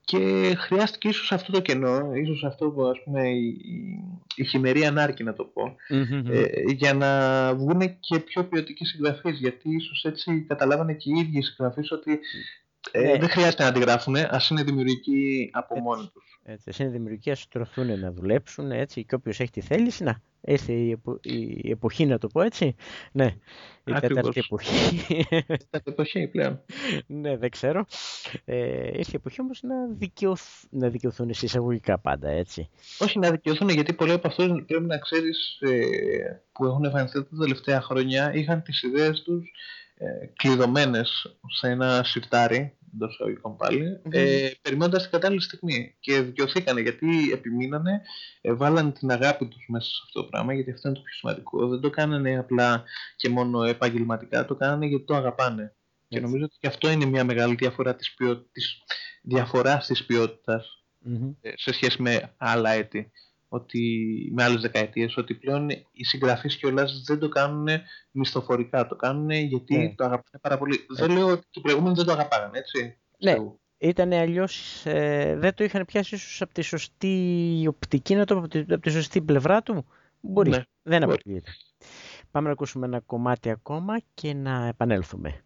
και χρειάστηκε ίσως αυτό το κενό, ίσως αυτό που ας πούμε η, η χειμερή ανάρκη να το πω, ε, για να βγουν και πιο ποιοτικοί συγγραφείς, γιατί ίσως έτσι καταλάβανε και οι ίδιοι συγγραφείς ότι ε, ναι. δεν χρειάζεται να αντιγράφουν, ας είναι δημιουργικοί από έτσι, μόνοι τους. Έτσι, ας είναι δημιουργικοί, ας τρωθούν να δουλέψουν, έτσι, και όποιος έχει τη θέληση, να, Ήρθε η, η, εποχή να το πω έτσι. Ναι, η Ακριβώς. τέταρτη εποχή. Τέταρτη εποχή πλέον. ναι, δεν ξέρω. Ε, ήρθε η εποχή όμως να, δικαιωθ... να δικαιωθούν εισαγωγικά πάντα έτσι. Όχι να δικαιωθούν γιατί πολλοί από αυτούς πρέπει να ξέρεις ε, που έχουν εμφανιστεί τα τελευταία χρόνια είχαν τις ιδέες τους ε, κλειδωμένες σε ένα σιρτάρι εντό εισαγωγικών πάλι, ε, περιμένοντας την κατάλληλη στιγμή. Και δικαιωθήκανε γιατί επιμείνανε, ε, βάλανε την αγάπη τους μέσα σε αυτό το πράγμα, γιατί αυτό είναι το πιο σημαντικό. Δεν το κάνανε απλά και μόνο επαγγελματικά, το κάνανε γιατί το αγαπάνε. Και νομίζω ότι αυτό είναι μια μεγάλη διαφορά της, ποιο... της διαφοράς της ποιότητας ε, σε σχέση με άλλα έτη ότι με άλλες δεκαετίες ότι πλέον οι συγγραφείς κιόλα δεν το κάνουν μισθοφορικά, το κάνουν γιατί ναι. το αγαπάνε πάρα πολύ. Δεν λέω ότι οι προηγούμενοι δεν το αγαπάγανε, έτσι. Ναι, ήταν αλλιώς ε, δεν το είχαν πιάσει ίσως από τη σωστή οπτική, να το από τη, από τη σωστή πλευρά του. Μπορείς, ναι, δεν αποκλείεται. Πάμε να ακούσουμε ένα κομμάτι ακόμα και να επανέλθουμε.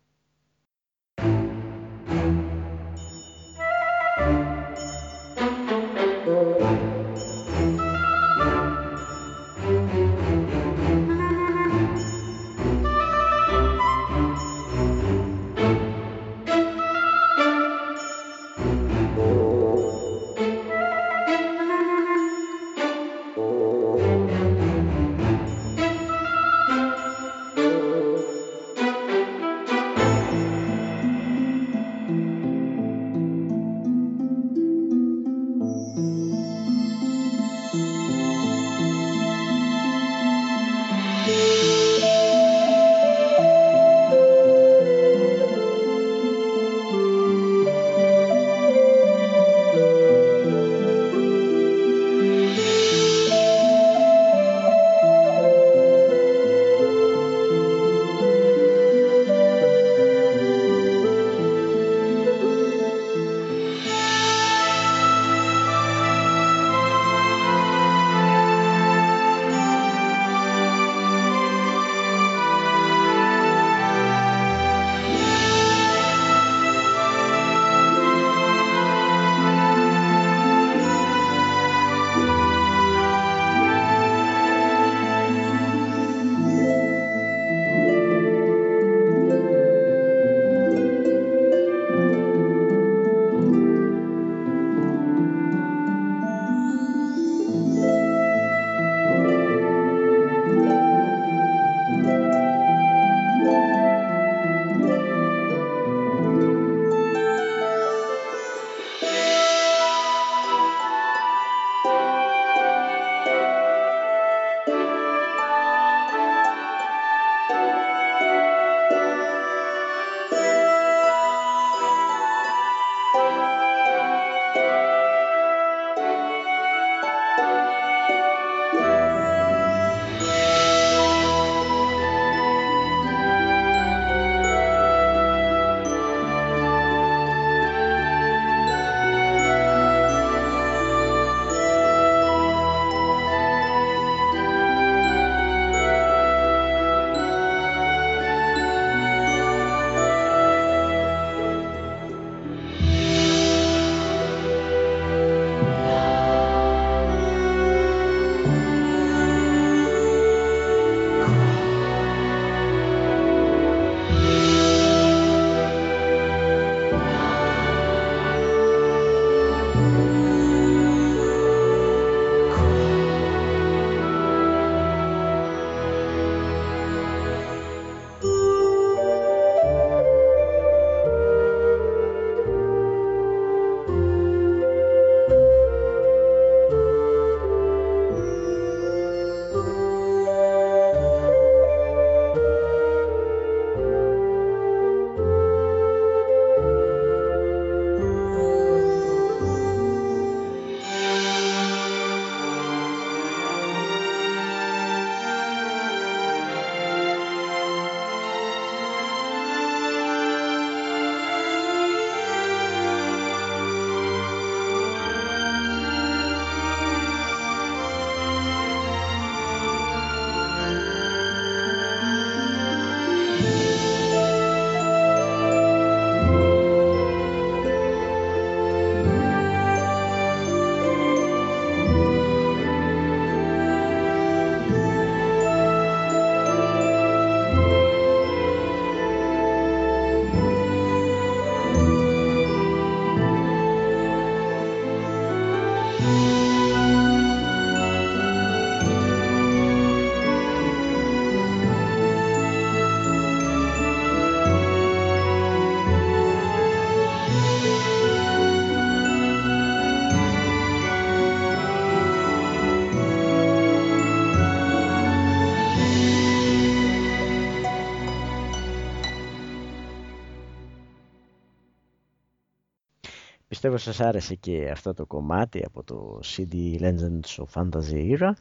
Πιστεύω σας άρεσε και αυτό το κομμάτι από το CD Legends of Fantasy Era.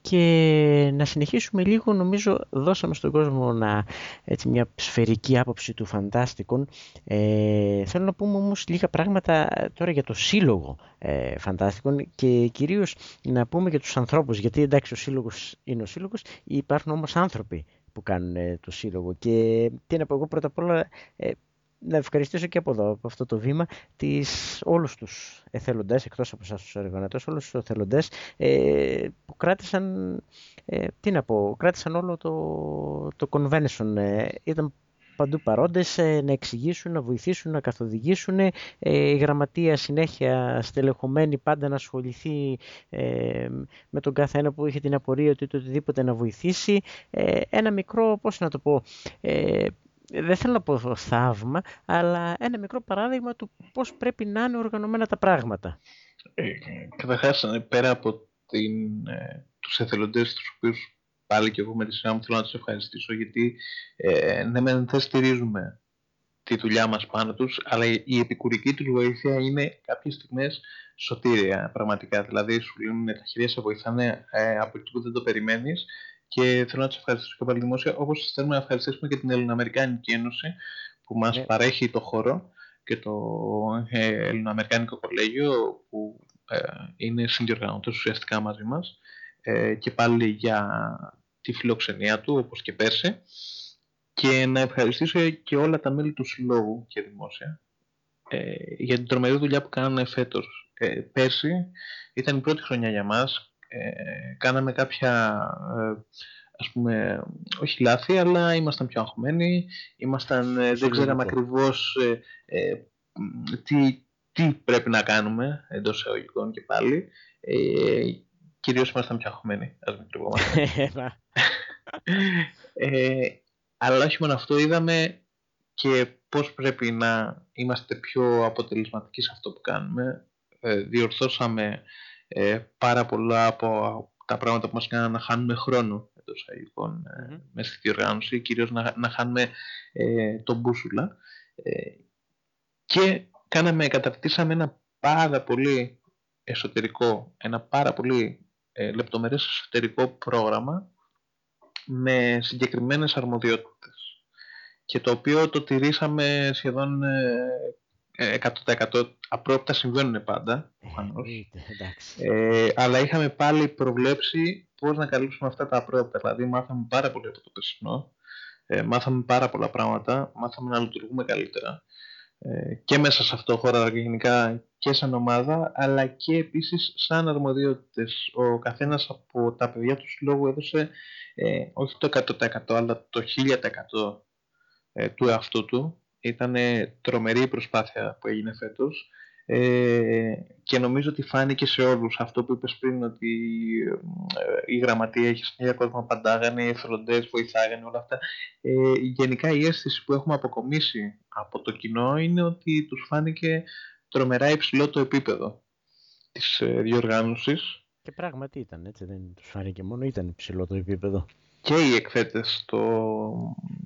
Και να συνεχίσουμε λίγο νομίζω δώσαμε στον κόσμο να, έτσι, μια σφαιρική άποψη του φαντάστικων ε, θέλω να πούμε όμως λίγα πράγματα τώρα για το σύλλογο ε, φαντάστικων και κυρίως να πούμε για τους ανθρώπους γιατί εντάξει ο σύλλογος είναι ο σύλλογος. Υπάρχουν όμως άνθρωποι που κάνουν ε, το σύλλογο. Και τι να πω εγώ πρώτα απ' όλα ε, να ευχαριστήσω και από εδώ, από αυτό το βήμα, τις, όλους τους εθελοντές, εκτός από εσάς τους εργονατές, όλους τους εθελοντές ε, που κράτησαν, ε, τι να πω, κράτησαν όλο το, το convention. Ε, ήταν παντού παρόντες ε, να εξηγήσουν, να βοηθήσουν, να καθοδηγήσουν. Ε, η γραμματεία συνέχεια στελεχωμένη πάντα να ασχοληθεί ε, με τον καθένα που είχε την απορία ότι το οτιδήποτε να βοηθήσει. ένα μικρό, πώς να το πω, δεν θέλω να πω θαύμα, αλλά ένα μικρό παράδειγμα του πώς πρέπει να είναι οργανωμένα τα πράγματα. Ε, καταρχάς, πέρα από την, ε, τους εθελοντές τους οποίους πάλι και εγώ με τη σειρά μου θέλω να τους ευχαριστήσω γιατί ε, ναι μεν δεν στηρίζουμε τη δουλειά μας πάνω τους αλλά η επικουρική τους βοήθεια είναι κάποιες στιγμές σωτήρια πραγματικά δηλαδή σου λύνουν τα χέρια σε βοηθάνε ε, από εκεί που δεν το περιμένεις και θέλω να τους ευχαριστήσω και πάλι δημόσια, όπως θέλουμε να ευχαριστήσουμε και την Ελληνοαμερικάνικη Ένωση που μας ναι. παρέχει το χώρο και το ε, Ελληνοαμερικάνικο Κολέγιο που ε, είναι συνδιοργανωτές ουσιαστικά μαζί μας ε, και πάλι για τη φιλοξενία του όπως και πέρσι και να ευχαριστήσω και όλα τα μέλη του Συλλόγου και δημόσια ε, για την τρομερή δουλειά που κάνανε φέτος. Ε, πέρσι ήταν η πρώτη χρονιά για μας ε, κάναμε κάποια ε, ας πούμε, όχι λάθη, αλλά ήμασταν πιο αγχωμένοι, ήμασταν, ε, δεν ξέραμε ακριβώς ε, τι, τι πρέπει να κάνουμε εντός εισαγωγικών και πάλι. Ε, κυρίως ήμασταν πιο αγχωμένοι, ας μην κρυβόμαστε. ε, αλλά όχι μόνο αυτό, είδαμε και πώς πρέπει να είμαστε πιο αποτελεσματικοί σε αυτό που κάνουμε. διορθώσαμε ε, πάρα πολλά από τα πράγματα που μας κάνουν να χάνουμε χρόνο εντός αγικών mm-hmm. μέσα στη διοργάνωση, κυρίως να, να χάνουμε ε, τον μπούσουλα. Ε, και κάναμε, καταρτήσαμε ένα πάρα πολύ εσωτερικό, ένα πάρα πολύ ε, λεπτομερές εσωτερικό πρόγραμμα με συγκεκριμένες αρμοδιότητες και το οποίο το τηρήσαμε σχεδόν ε, 100% απρόπτα συμβαίνουν πάντα, ε, αλλά είχαμε πάλι προβλέψει πώς να καλύψουμε αυτά τα απρόπτα. Δηλαδή μάθαμε πάρα πολύ από το περσινό, ε, μάθαμε πάρα πολλά πράγματα, μάθαμε να λειτουργούμε καλύτερα ε, και μέσα σε αυτό χώρα γενικά και σαν ομάδα, αλλά και επίσης σαν αρμοδιότητες. Ο καθένας από τα παιδιά του συλλόγου έδωσε ε, όχι το 100% αλλά το 1000% ε, του εαυτού του ήταν τρομερή η προσπάθεια που έγινε φέτος ε, και νομίζω ότι φάνηκε σε όλους αυτό που είπες πριν ότι ε, η γραμματεία έχει συνέχεια κόσμο παντάγανε, οι εθελοντές βοηθάγανε όλα αυτά. Ε, γενικά η αίσθηση που έχουμε αποκομίσει από το κοινό είναι ότι τους φάνηκε τρομερά υψηλό το επίπεδο της ε, διοργάνωσης. Και πράγματι ήταν έτσι, δεν τους φάνηκε μόνο, ήταν υψηλό το επίπεδο και οι εκθέτες το,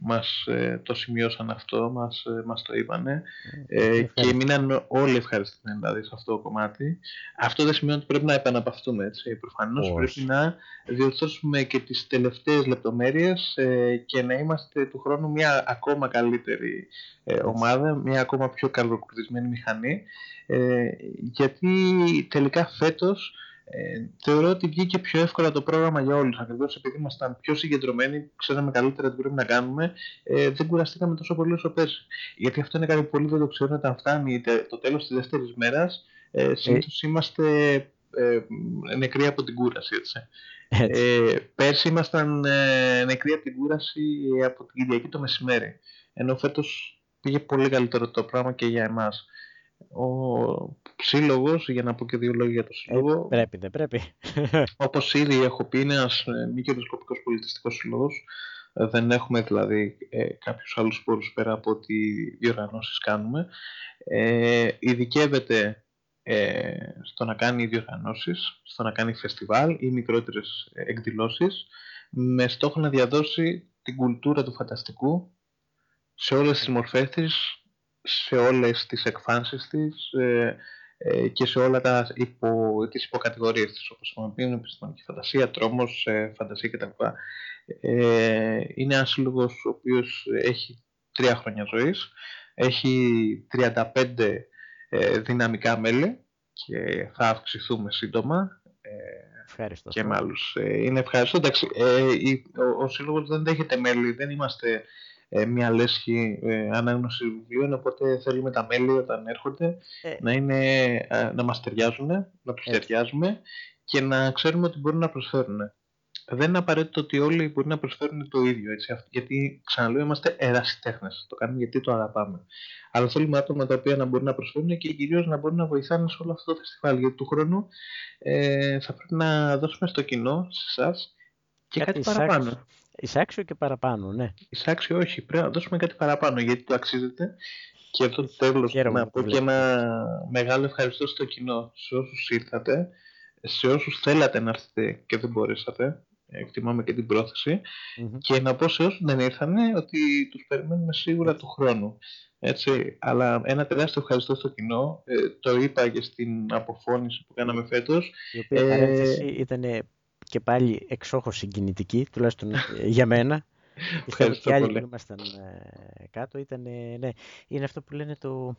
μας ε, το σημειώσαν αυτό, μας, ε, μας το είπανε. Ε, και μείναν όλοι ευχαριστημένοι δηλαδή σε αυτό το κομμάτι. Αυτό δεν σημαίνει ότι πρέπει να επαναπαυτούμε έτσι. Προφανώς πρέπει να διορθώσουμε και τις τελευταίες λεπτομέρειες ε, και να είμαστε του χρόνου μια ακόμα καλύτερη ομάδα, μια ακόμα πιο καλοκουρδισμένη μηχανή. Γιατί τελικά φέτος ε, θεωρώ ότι βγήκε πιο εύκολα το πρόγραμμα για όλους. Ακριβώς επειδή ήμασταν πιο συγκεντρωμένοι, ξέραμε καλύτερα τι πρέπει να κάνουμε, ε, δεν κουραστήκαμε τόσο πολύ όσο πέρσι. Γιατί αυτό είναι κάτι που πολλοί δεν το ξέρουν όταν φτάνει το τέλος της δεύτερης μέρας. Ε, συνήθως είμαστε ε, νεκροί από την κούραση. Έτσι. Ε, πέρσι ήμασταν ε, νεκροί από την κούραση από την Κυριακή το μεσημέρι. Ενώ φέτος πήγε πολύ καλύτερο το πράγμα και για εμάς ο σύλλογος, για να πω και δύο λόγια για το σύλλογο. Ε, πρέπει, δεν πρέπει. Όπως ήδη έχω πει, είναι ένας ε, μη κερδοσκοπικός πολιτιστικός σύλλογος. Ε, δεν έχουμε δηλαδή ε, κάποιους άλλους πόρους πέρα από ό,τι διοργανώσεις κάνουμε. Ε, ειδικεύεται ε, στο να κάνει διοργανώσεις, στο να κάνει φεστιβάλ ή μικρότερες εκδηλώσεις με στόχο να διαδώσει την κουλτούρα του φανταστικού σε όλες τις μορφές της σε όλες τις εκφάνσεις της ε, ε, και σε όλα τα υπο, τις υποκατηγορίες της όπως πούμε επιστημονική φαντασία, τρόμος, ε, φαντασία κτλ. Ε, είναι ένας σύλλογος ο οποίος έχει τρία χρόνια ζωής, έχει 35 ε, δυναμικά μέλη και θα αυξηθούμε σύντομα. Ε, ευχαριστώ. Και με άλλους. Ε, είναι ευχαριστώ. Εντάξει, ε, ο, ο σύλλογος δεν δέχεται μέλη, δεν είμαστε ε, μια λέσχη ε, ανάγνωση βιβλίων, οπότε θέλουμε τα μέλη όταν έρχονται ε. να, είναι, ε, να μας ταιριάζουν, να τους ταιριάζουμε και να ξέρουμε ότι μπορούν να προσφέρουν. Δεν είναι απαραίτητο ότι όλοι μπορεί να προσφέρουν το ίδιο, έτσι, γιατί ξαναλέω είμαστε ερασιτέχνες. Το κάνουμε γιατί το αγαπάμε. Αλλά θέλουμε άτομα τα οποία να μπορούν να προσφέρουν και κυρίως να μπορούν να βοηθάνε σε όλο αυτό το φεστιβάλ. Γιατί του χρόνου ε, θα πρέπει να δώσουμε στο κοινό, σε εσάς, και κάτι, κάτι παραπάνω. Εισάξιο και παραπάνω, ναι. Εισάξιο όχι, πρέπει να δώσουμε κάτι παραπάνω γιατί το αξίζεται. Και εδώ το τέλος να πω και ένα μεγάλο ευχαριστώ στο κοινό, σε όσους ήρθατε, σε όσους θέλατε να έρθετε και δεν μπορέσατε, εκτιμάμε και την προθεση και να πω σε όσους δεν ήρθανε ότι τους περιμένουμε σίγουρα του χρόνου. Έτσι, αλλά ένα τεράστιο ευχαριστώ στο κοινό, ε, το είπα και στην αποφώνηση που κάναμε φέτος. Η οποία ε, ήταν και πάλι εξόχως συγκινητική, τουλάχιστον για μένα. Πιστεύω και άλλοι που ήμασταν ε, κάτω ήταν, ναι, είναι αυτό που λένε το,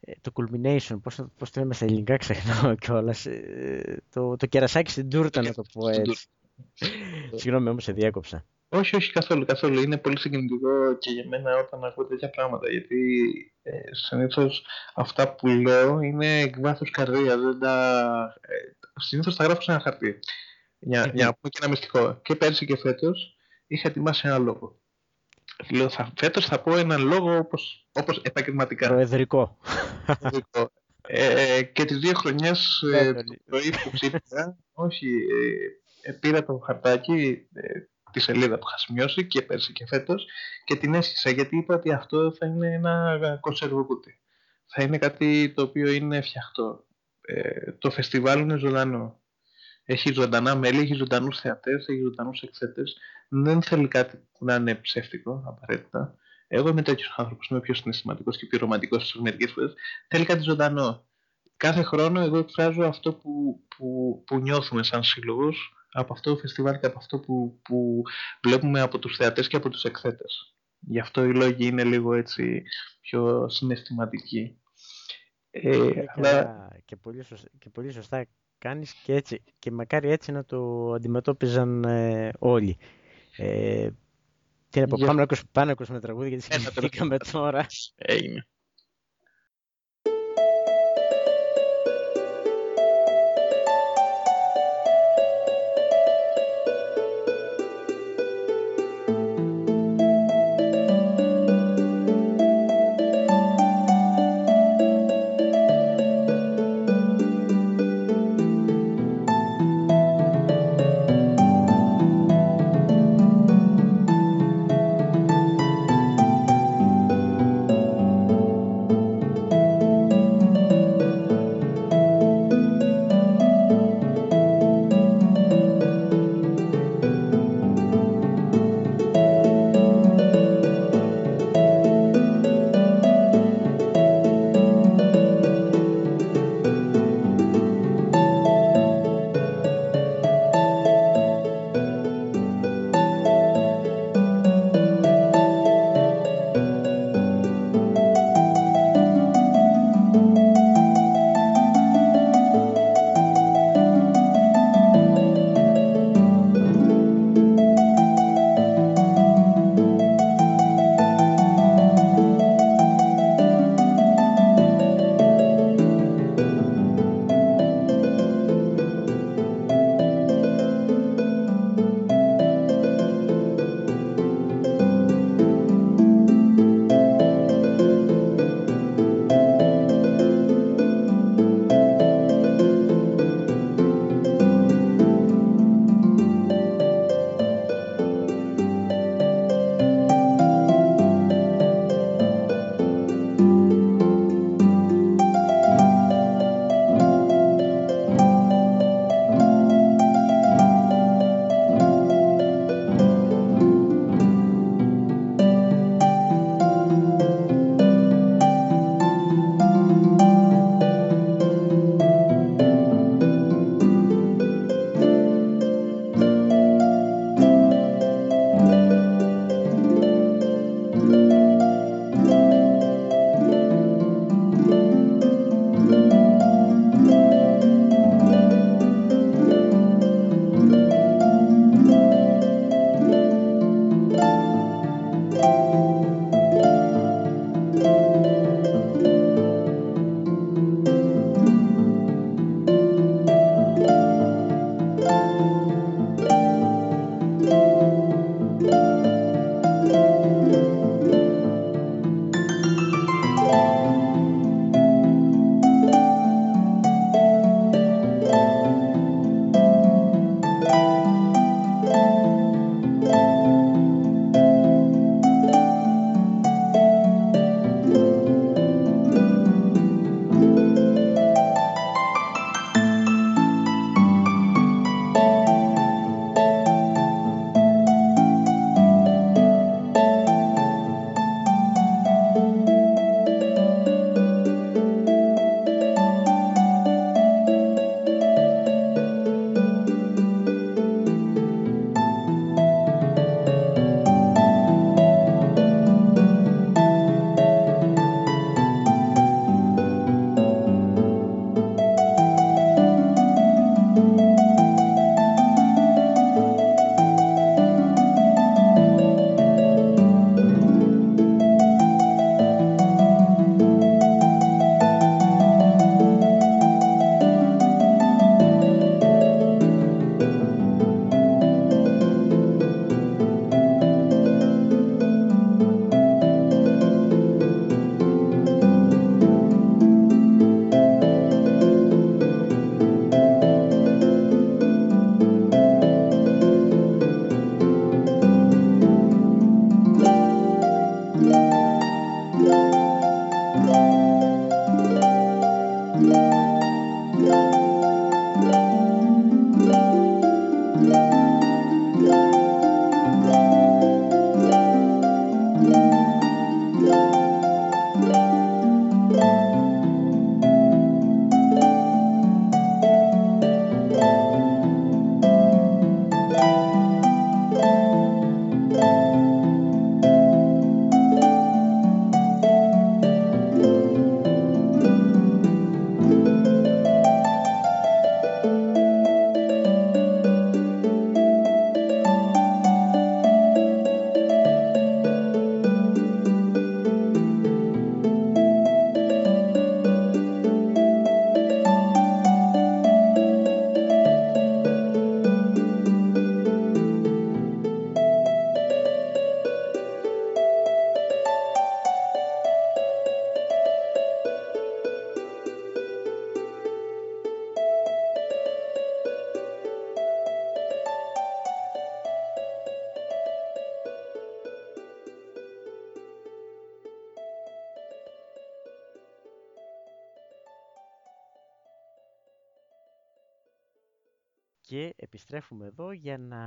ε, το culmination, πώς, πώς το λέμε στα ελληνικά ξεχνάω κιόλας, ε, το, το κερασάκι στην τούρτα να το πω έτσι. Συγγνώμη όμως σε διέκοψα. Όχι, όχι καθόλου, καθόλου. Είναι πολύ συγκινητικό και για μένα όταν ακούω τέτοια πράγματα. Γιατί ε, συνήθως αυτά που λέω είναι εκ βάθου καρδία. Δεν τα... Ε, συνήθως τα γράφω σε ένα χαρτί. Για, για να πούμε και ένα μυστικό. Και πέρσι και φέτος είχα ετοιμάσει ένα λόγο. Λέω, θα, φέτος θα πω έναν λόγο όπως, όπως επαγγελματικά. Προεδρικό. ε, και τις δύο χρονιές ε, το πρωί που ξύπνηκα, όχι, ε, πήρα το χαρτάκι, ε, τη σελίδα που είχα σημειώσει και πέρσι και φέτος και την έσχισα γιατί είπα ότι αυτό θα είναι ένα κονσέρβο κουτί. Θα είναι κάτι το οποίο είναι φτιαχτό. Ε, το φεστιβάλ είναι ζωντανό. Έχει ζωντανά μέλη, έχει ζωντανούς θεατές, έχει ζωντανούς εκθέτε. Δεν θέλει κάτι που να είναι ψεύτικο απαραίτητα. Εγώ είμαι τέτοιος άνθρωπος, είμαι πιο συναισθηματικός και πιο ρομαντικός στις μερικές φορές. Θέλει κάτι ζωντανό. Κάθε χρόνο εγώ εκφράζω αυτό που, που, που νιώθουμε σαν σύλλογος από αυτό το φεστιβάλ και από αυτό που, που βλέπουμε από τους θεατές και από τους εκθέτες. Γι' αυτό οι λόγοι είναι λίγο έτσι πιο συναισθηματικοί. Ε, και, αλλά... και, πολύ σωστά, και πολύ σωστά κάνεις και έτσι και μακάρι έτσι να το αντιμετώπιζαν ε, όλοι. Ε, τι να πω, πάμε να ακούσουμε, πάμε να ακούσουμε τραγούδια γιατί συγκεκριμένα τώρα. Έγινε. Επιστρέφουμε εδώ για να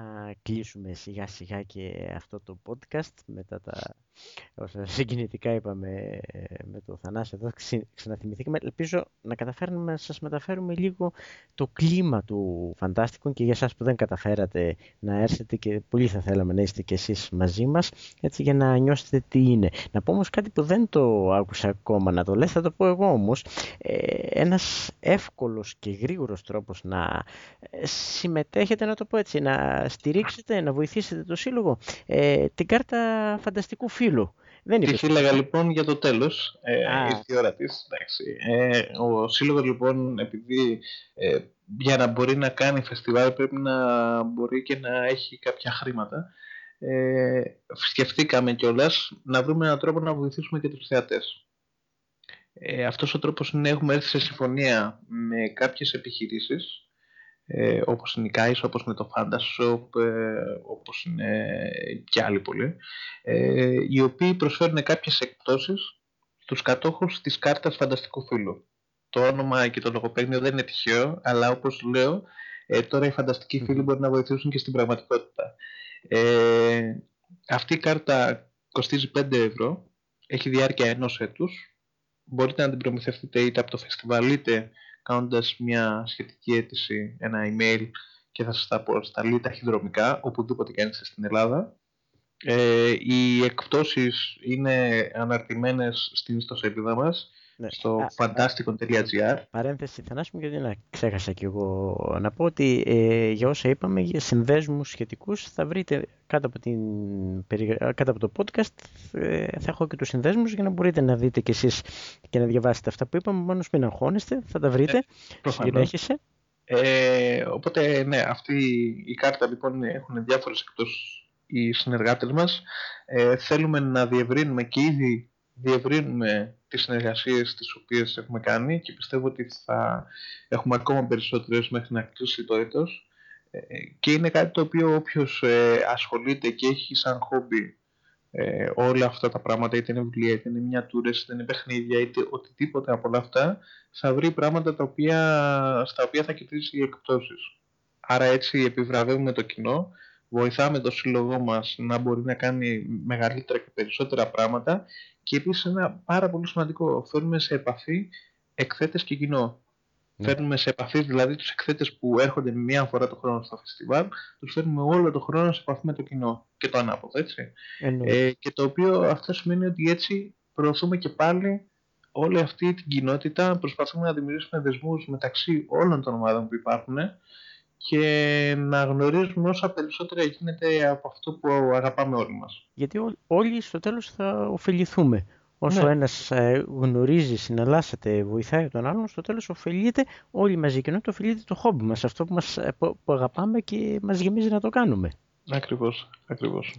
κλείσουμε σιγά σιγά και αυτό το podcast μετά τα όσα συγκινητικά είπαμε με το Θανάση εδώ ξαναθυμηθήκαμε. Ελπίζω να καταφέρουμε να σας μεταφέρουμε λίγο το κλίμα του Φαντάστικων και για εσάς που δεν καταφέρατε να έρθετε και πολύ θα θέλαμε να είστε και εσείς μαζί μας έτσι για να νιώσετε τι είναι. Να πω όμως κάτι που δεν το άκουσα ακόμα να το λες, θα το πω εγώ όμως. Ε, ένας εύκολος και γρήγορος τρόπος να συμμετέχετε, να το πω έτσι, να στηρίξετε, να βοηθήσετε το σύλλογο, ε, την κάρτα φανταστικού φίλου. Δεν Τι φύλαγα λοιπόν για το τέλος, ε, ήρθε η ώρα της. Ε, ο σύλλογος λοιπόν, επειδή ε, για να μπορεί να κάνει φεστιβάλ πρέπει να μπορεί και να έχει κάποια χρήματα, ε, σκεφτήκαμε κιόλας να βρούμε έναν τρόπο να βοηθήσουμε και τους θεατές. Ε, αυτός ο τρόπος είναι έχουμε έρθει σε συμφωνία με κάποιες επιχειρήσεις ε, όπως είναι η Kais, όπως είναι το Fantasyshop, ε, όπως είναι και άλλοι πολλοί, ε, οι οποίοι προσφέρουν κάποιες εκπτώσεις στους κατόχους της κάρτας φανταστικού φίλου. Το όνομα και το λογοπαίγνιο δεν είναι τυχαίο, αλλά όπως λέω, ε, τώρα οι φανταστικοί φίλοι μπορεί να βοηθήσουν και στην πραγματικότητα. Ε, αυτή η κάρτα κοστίζει 5 ευρώ, έχει διάρκεια ενός έτους, μπορείτε να την προμηθευτείτε είτε από το φεστιβάλ είτε κάνοντας μια σχετική αίτηση, ένα email και θα σας τα αποσταλεί ταχυδρομικά οπουδήποτε και αν είστε στην Ελλάδα. Ε, οι εκπτώσεις είναι αναρτημένες στην ιστοσελίδα μας ναι. στο fantasticon.gr Παρένθεση Θανάση μου γιατί να ξέχασα κι εγώ να πω ότι ε, για όσα είπαμε για συνδέσμους σχετικούς θα βρείτε κάτω από, την, κάτω από το podcast ε, θα έχω και τους συνδέσμους για να μπορείτε να δείτε κι εσείς και να διαβάσετε αυτά που είπαμε. Μόνος μην αγχώνεστε θα τα βρείτε. Ε, συνέχισε. Ε, οπότε ναι αυτή η κάρτα λοιπόν έχουν διάφορες εκτός οι συνεργάτες μας. Ε, θέλουμε να διευρύνουμε και ήδη διευρύνουμε τις συνεργασίες τις οποίες έχουμε κάνει και πιστεύω ότι θα έχουμε ακόμα περισσότερες μέχρι να κλείσει το έτος ε, και είναι κάτι το οποίο όποιος ε, ασχολείται και έχει σαν χόμπι ε, όλα αυτά τα πράγματα είτε είναι βιβλία, είτε είναι μια τούρες, είτε είναι παιχνίδια είτε οτιδήποτε από όλα αυτά θα βρει πράγματα τα οποία, στα οποία θα κερδίσει οι εκπτώσεις. Άρα έτσι επιβραβεύουμε το κοινό βοηθάμε το σύλλογό μας να μπορεί να κάνει μεγαλύτερα και περισσότερα πράγματα και επίσης ένα πάρα πολύ σημαντικό, φέρνουμε σε επαφή εκθέτες και κοινό. Ναι. Φέρνουμε σε επαφή δηλαδή τους εκθέτες που έρχονται μία φορά το χρόνο στο φεστιβάλ, τους φέρνουμε όλο το χρόνο σε επαφή με το κοινό και το ανάποδο, έτσι. Ε, και το οποίο αυτό σημαίνει ότι έτσι προωθούμε και πάλι όλη αυτή την κοινότητα, προσπαθούμε να δημιουργήσουμε δεσμούς μεταξύ όλων των ομάδων που υπάρχουν και να γνωρίζουμε όσα περισσότερα γίνεται από αυτό που αγαπάμε όλοι μας. Γιατί όλοι στο τέλος θα ωφεληθούμε. Όσο ναι. ένας ε, γνωρίζει, συναλλάσσεται, βοηθάει τον άλλον, στο τέλος ωφελείται όλοι μαζί και ενώ το ωφελείται το χόμπι μας, αυτό που, μας, ε, που αγαπάμε και μας γεμίζει να το κάνουμε. Ακριβώς, ακριβώς.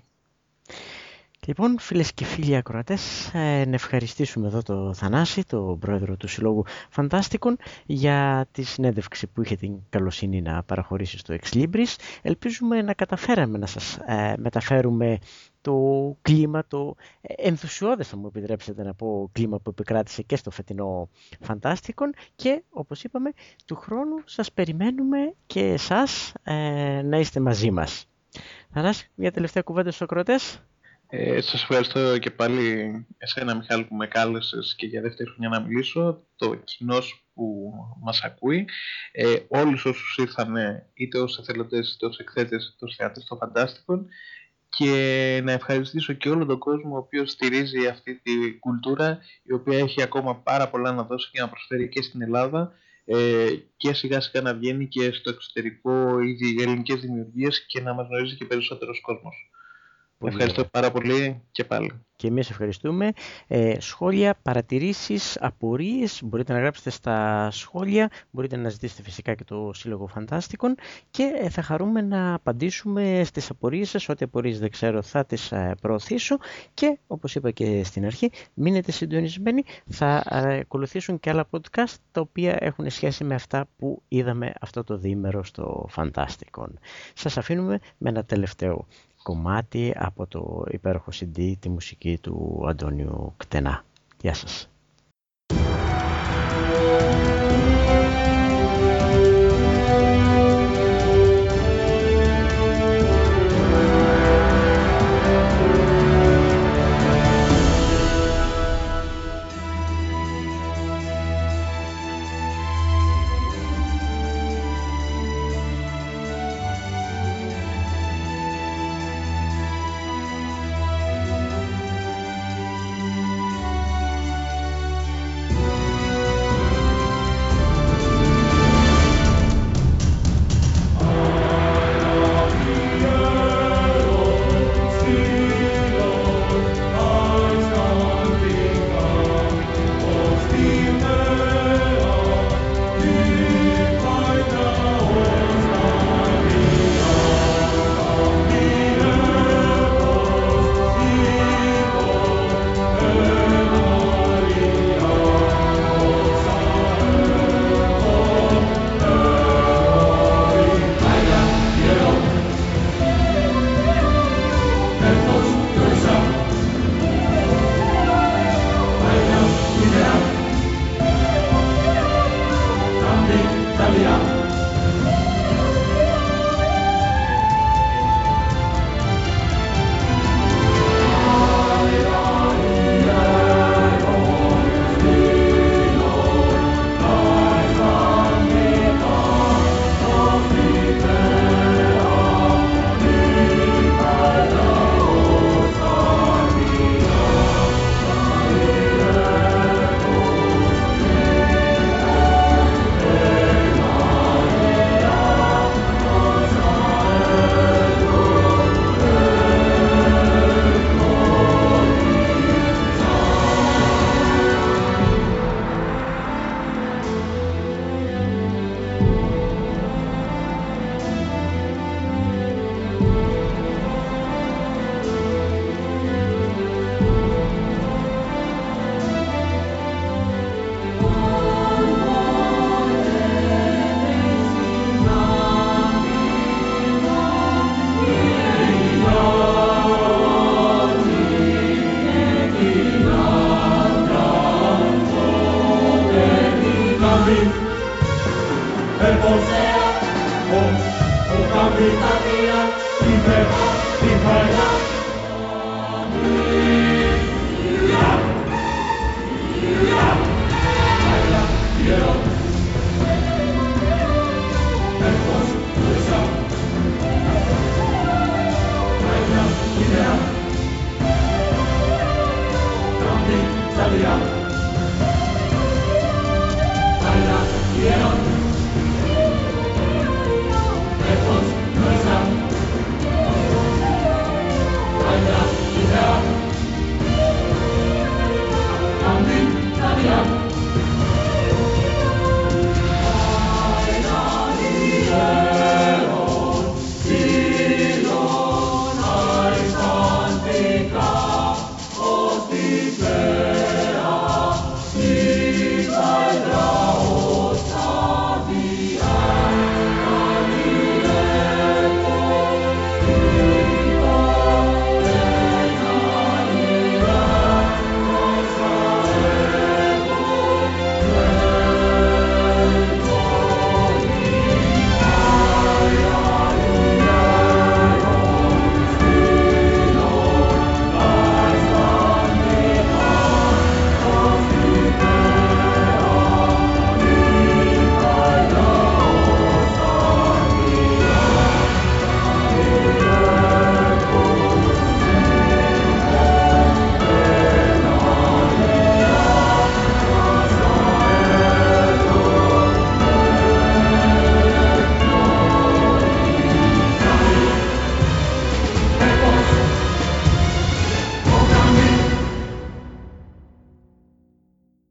Λοιπόν, φίλες και φίλοι ακροατές, ε, να ευχαριστήσουμε εδώ το Θανάση, τον πρόεδρο του Συλλόγου Φαντάστικων, για τη συνέντευξη που είχε την καλοσύνη να παραχωρήσει στο Ex Libris. Ελπίζουμε να καταφέραμε να σας ε, μεταφέρουμε το κλίμα, το ενθουσιώδες θα μου επιτρέψετε να πω κλίμα που επικράτησε και στο φετινό Φαντάστικον και όπως είπαμε του χρόνου σας περιμένουμε και εσάς ε, να είστε μαζί μας. Θανάση, μια τελευταία κουβέντα στους ακροατές. Ε, σας ευχαριστώ και πάλι εσένα Μιχάλη που με κάλεσες και για δεύτερη χρονιά να μιλήσω, το κοινό που μας ακούει, ε, όλους όσους ήρθαν είτε ως εθελοντές είτε ως εκθέτες είτε ως θεάτες στο Φαντάστικον και να ευχαριστήσω και όλο τον κόσμο ο οποίος στηρίζει αυτή τη κουλτούρα η οποία έχει ακόμα πάρα πολλά να δώσει και να προσφέρει και στην Ελλάδα. Ε, και σιγά σιγά να βγαίνει και στο εξωτερικό ήδη ελληνικές δημιουργίες και να μας γνωρίζει και περισσότερος κόσμος. Ευχαριστώ πάρα πολύ και πάλι. Και εμείς ευχαριστούμε. Ε, σχόλια, παρατηρήσεις, απορίες μπορείτε να γράψετε στα σχόλια. Μπορείτε να ζητήσετε φυσικά και το Σύλλογο Φαντάστικων και ε, θα χαρούμε να απαντήσουμε στις απορίες σας. Ό,τι απορίες δεν ξέρω θα τις ε, προωθήσω και όπως είπα και στην αρχή μείνετε συντονισμένοι. Θα ε, ακολουθήσουν και άλλα podcast τα οποία έχουν σχέση με αυτά που είδαμε αυτό το διήμερο στο Φαντάστικον. Σας αφήνουμε με ένα τελευταίο κομμάτι από το υπέροχο CD, τη μουσική του Αντώνιου Κτενά. Γεια σας.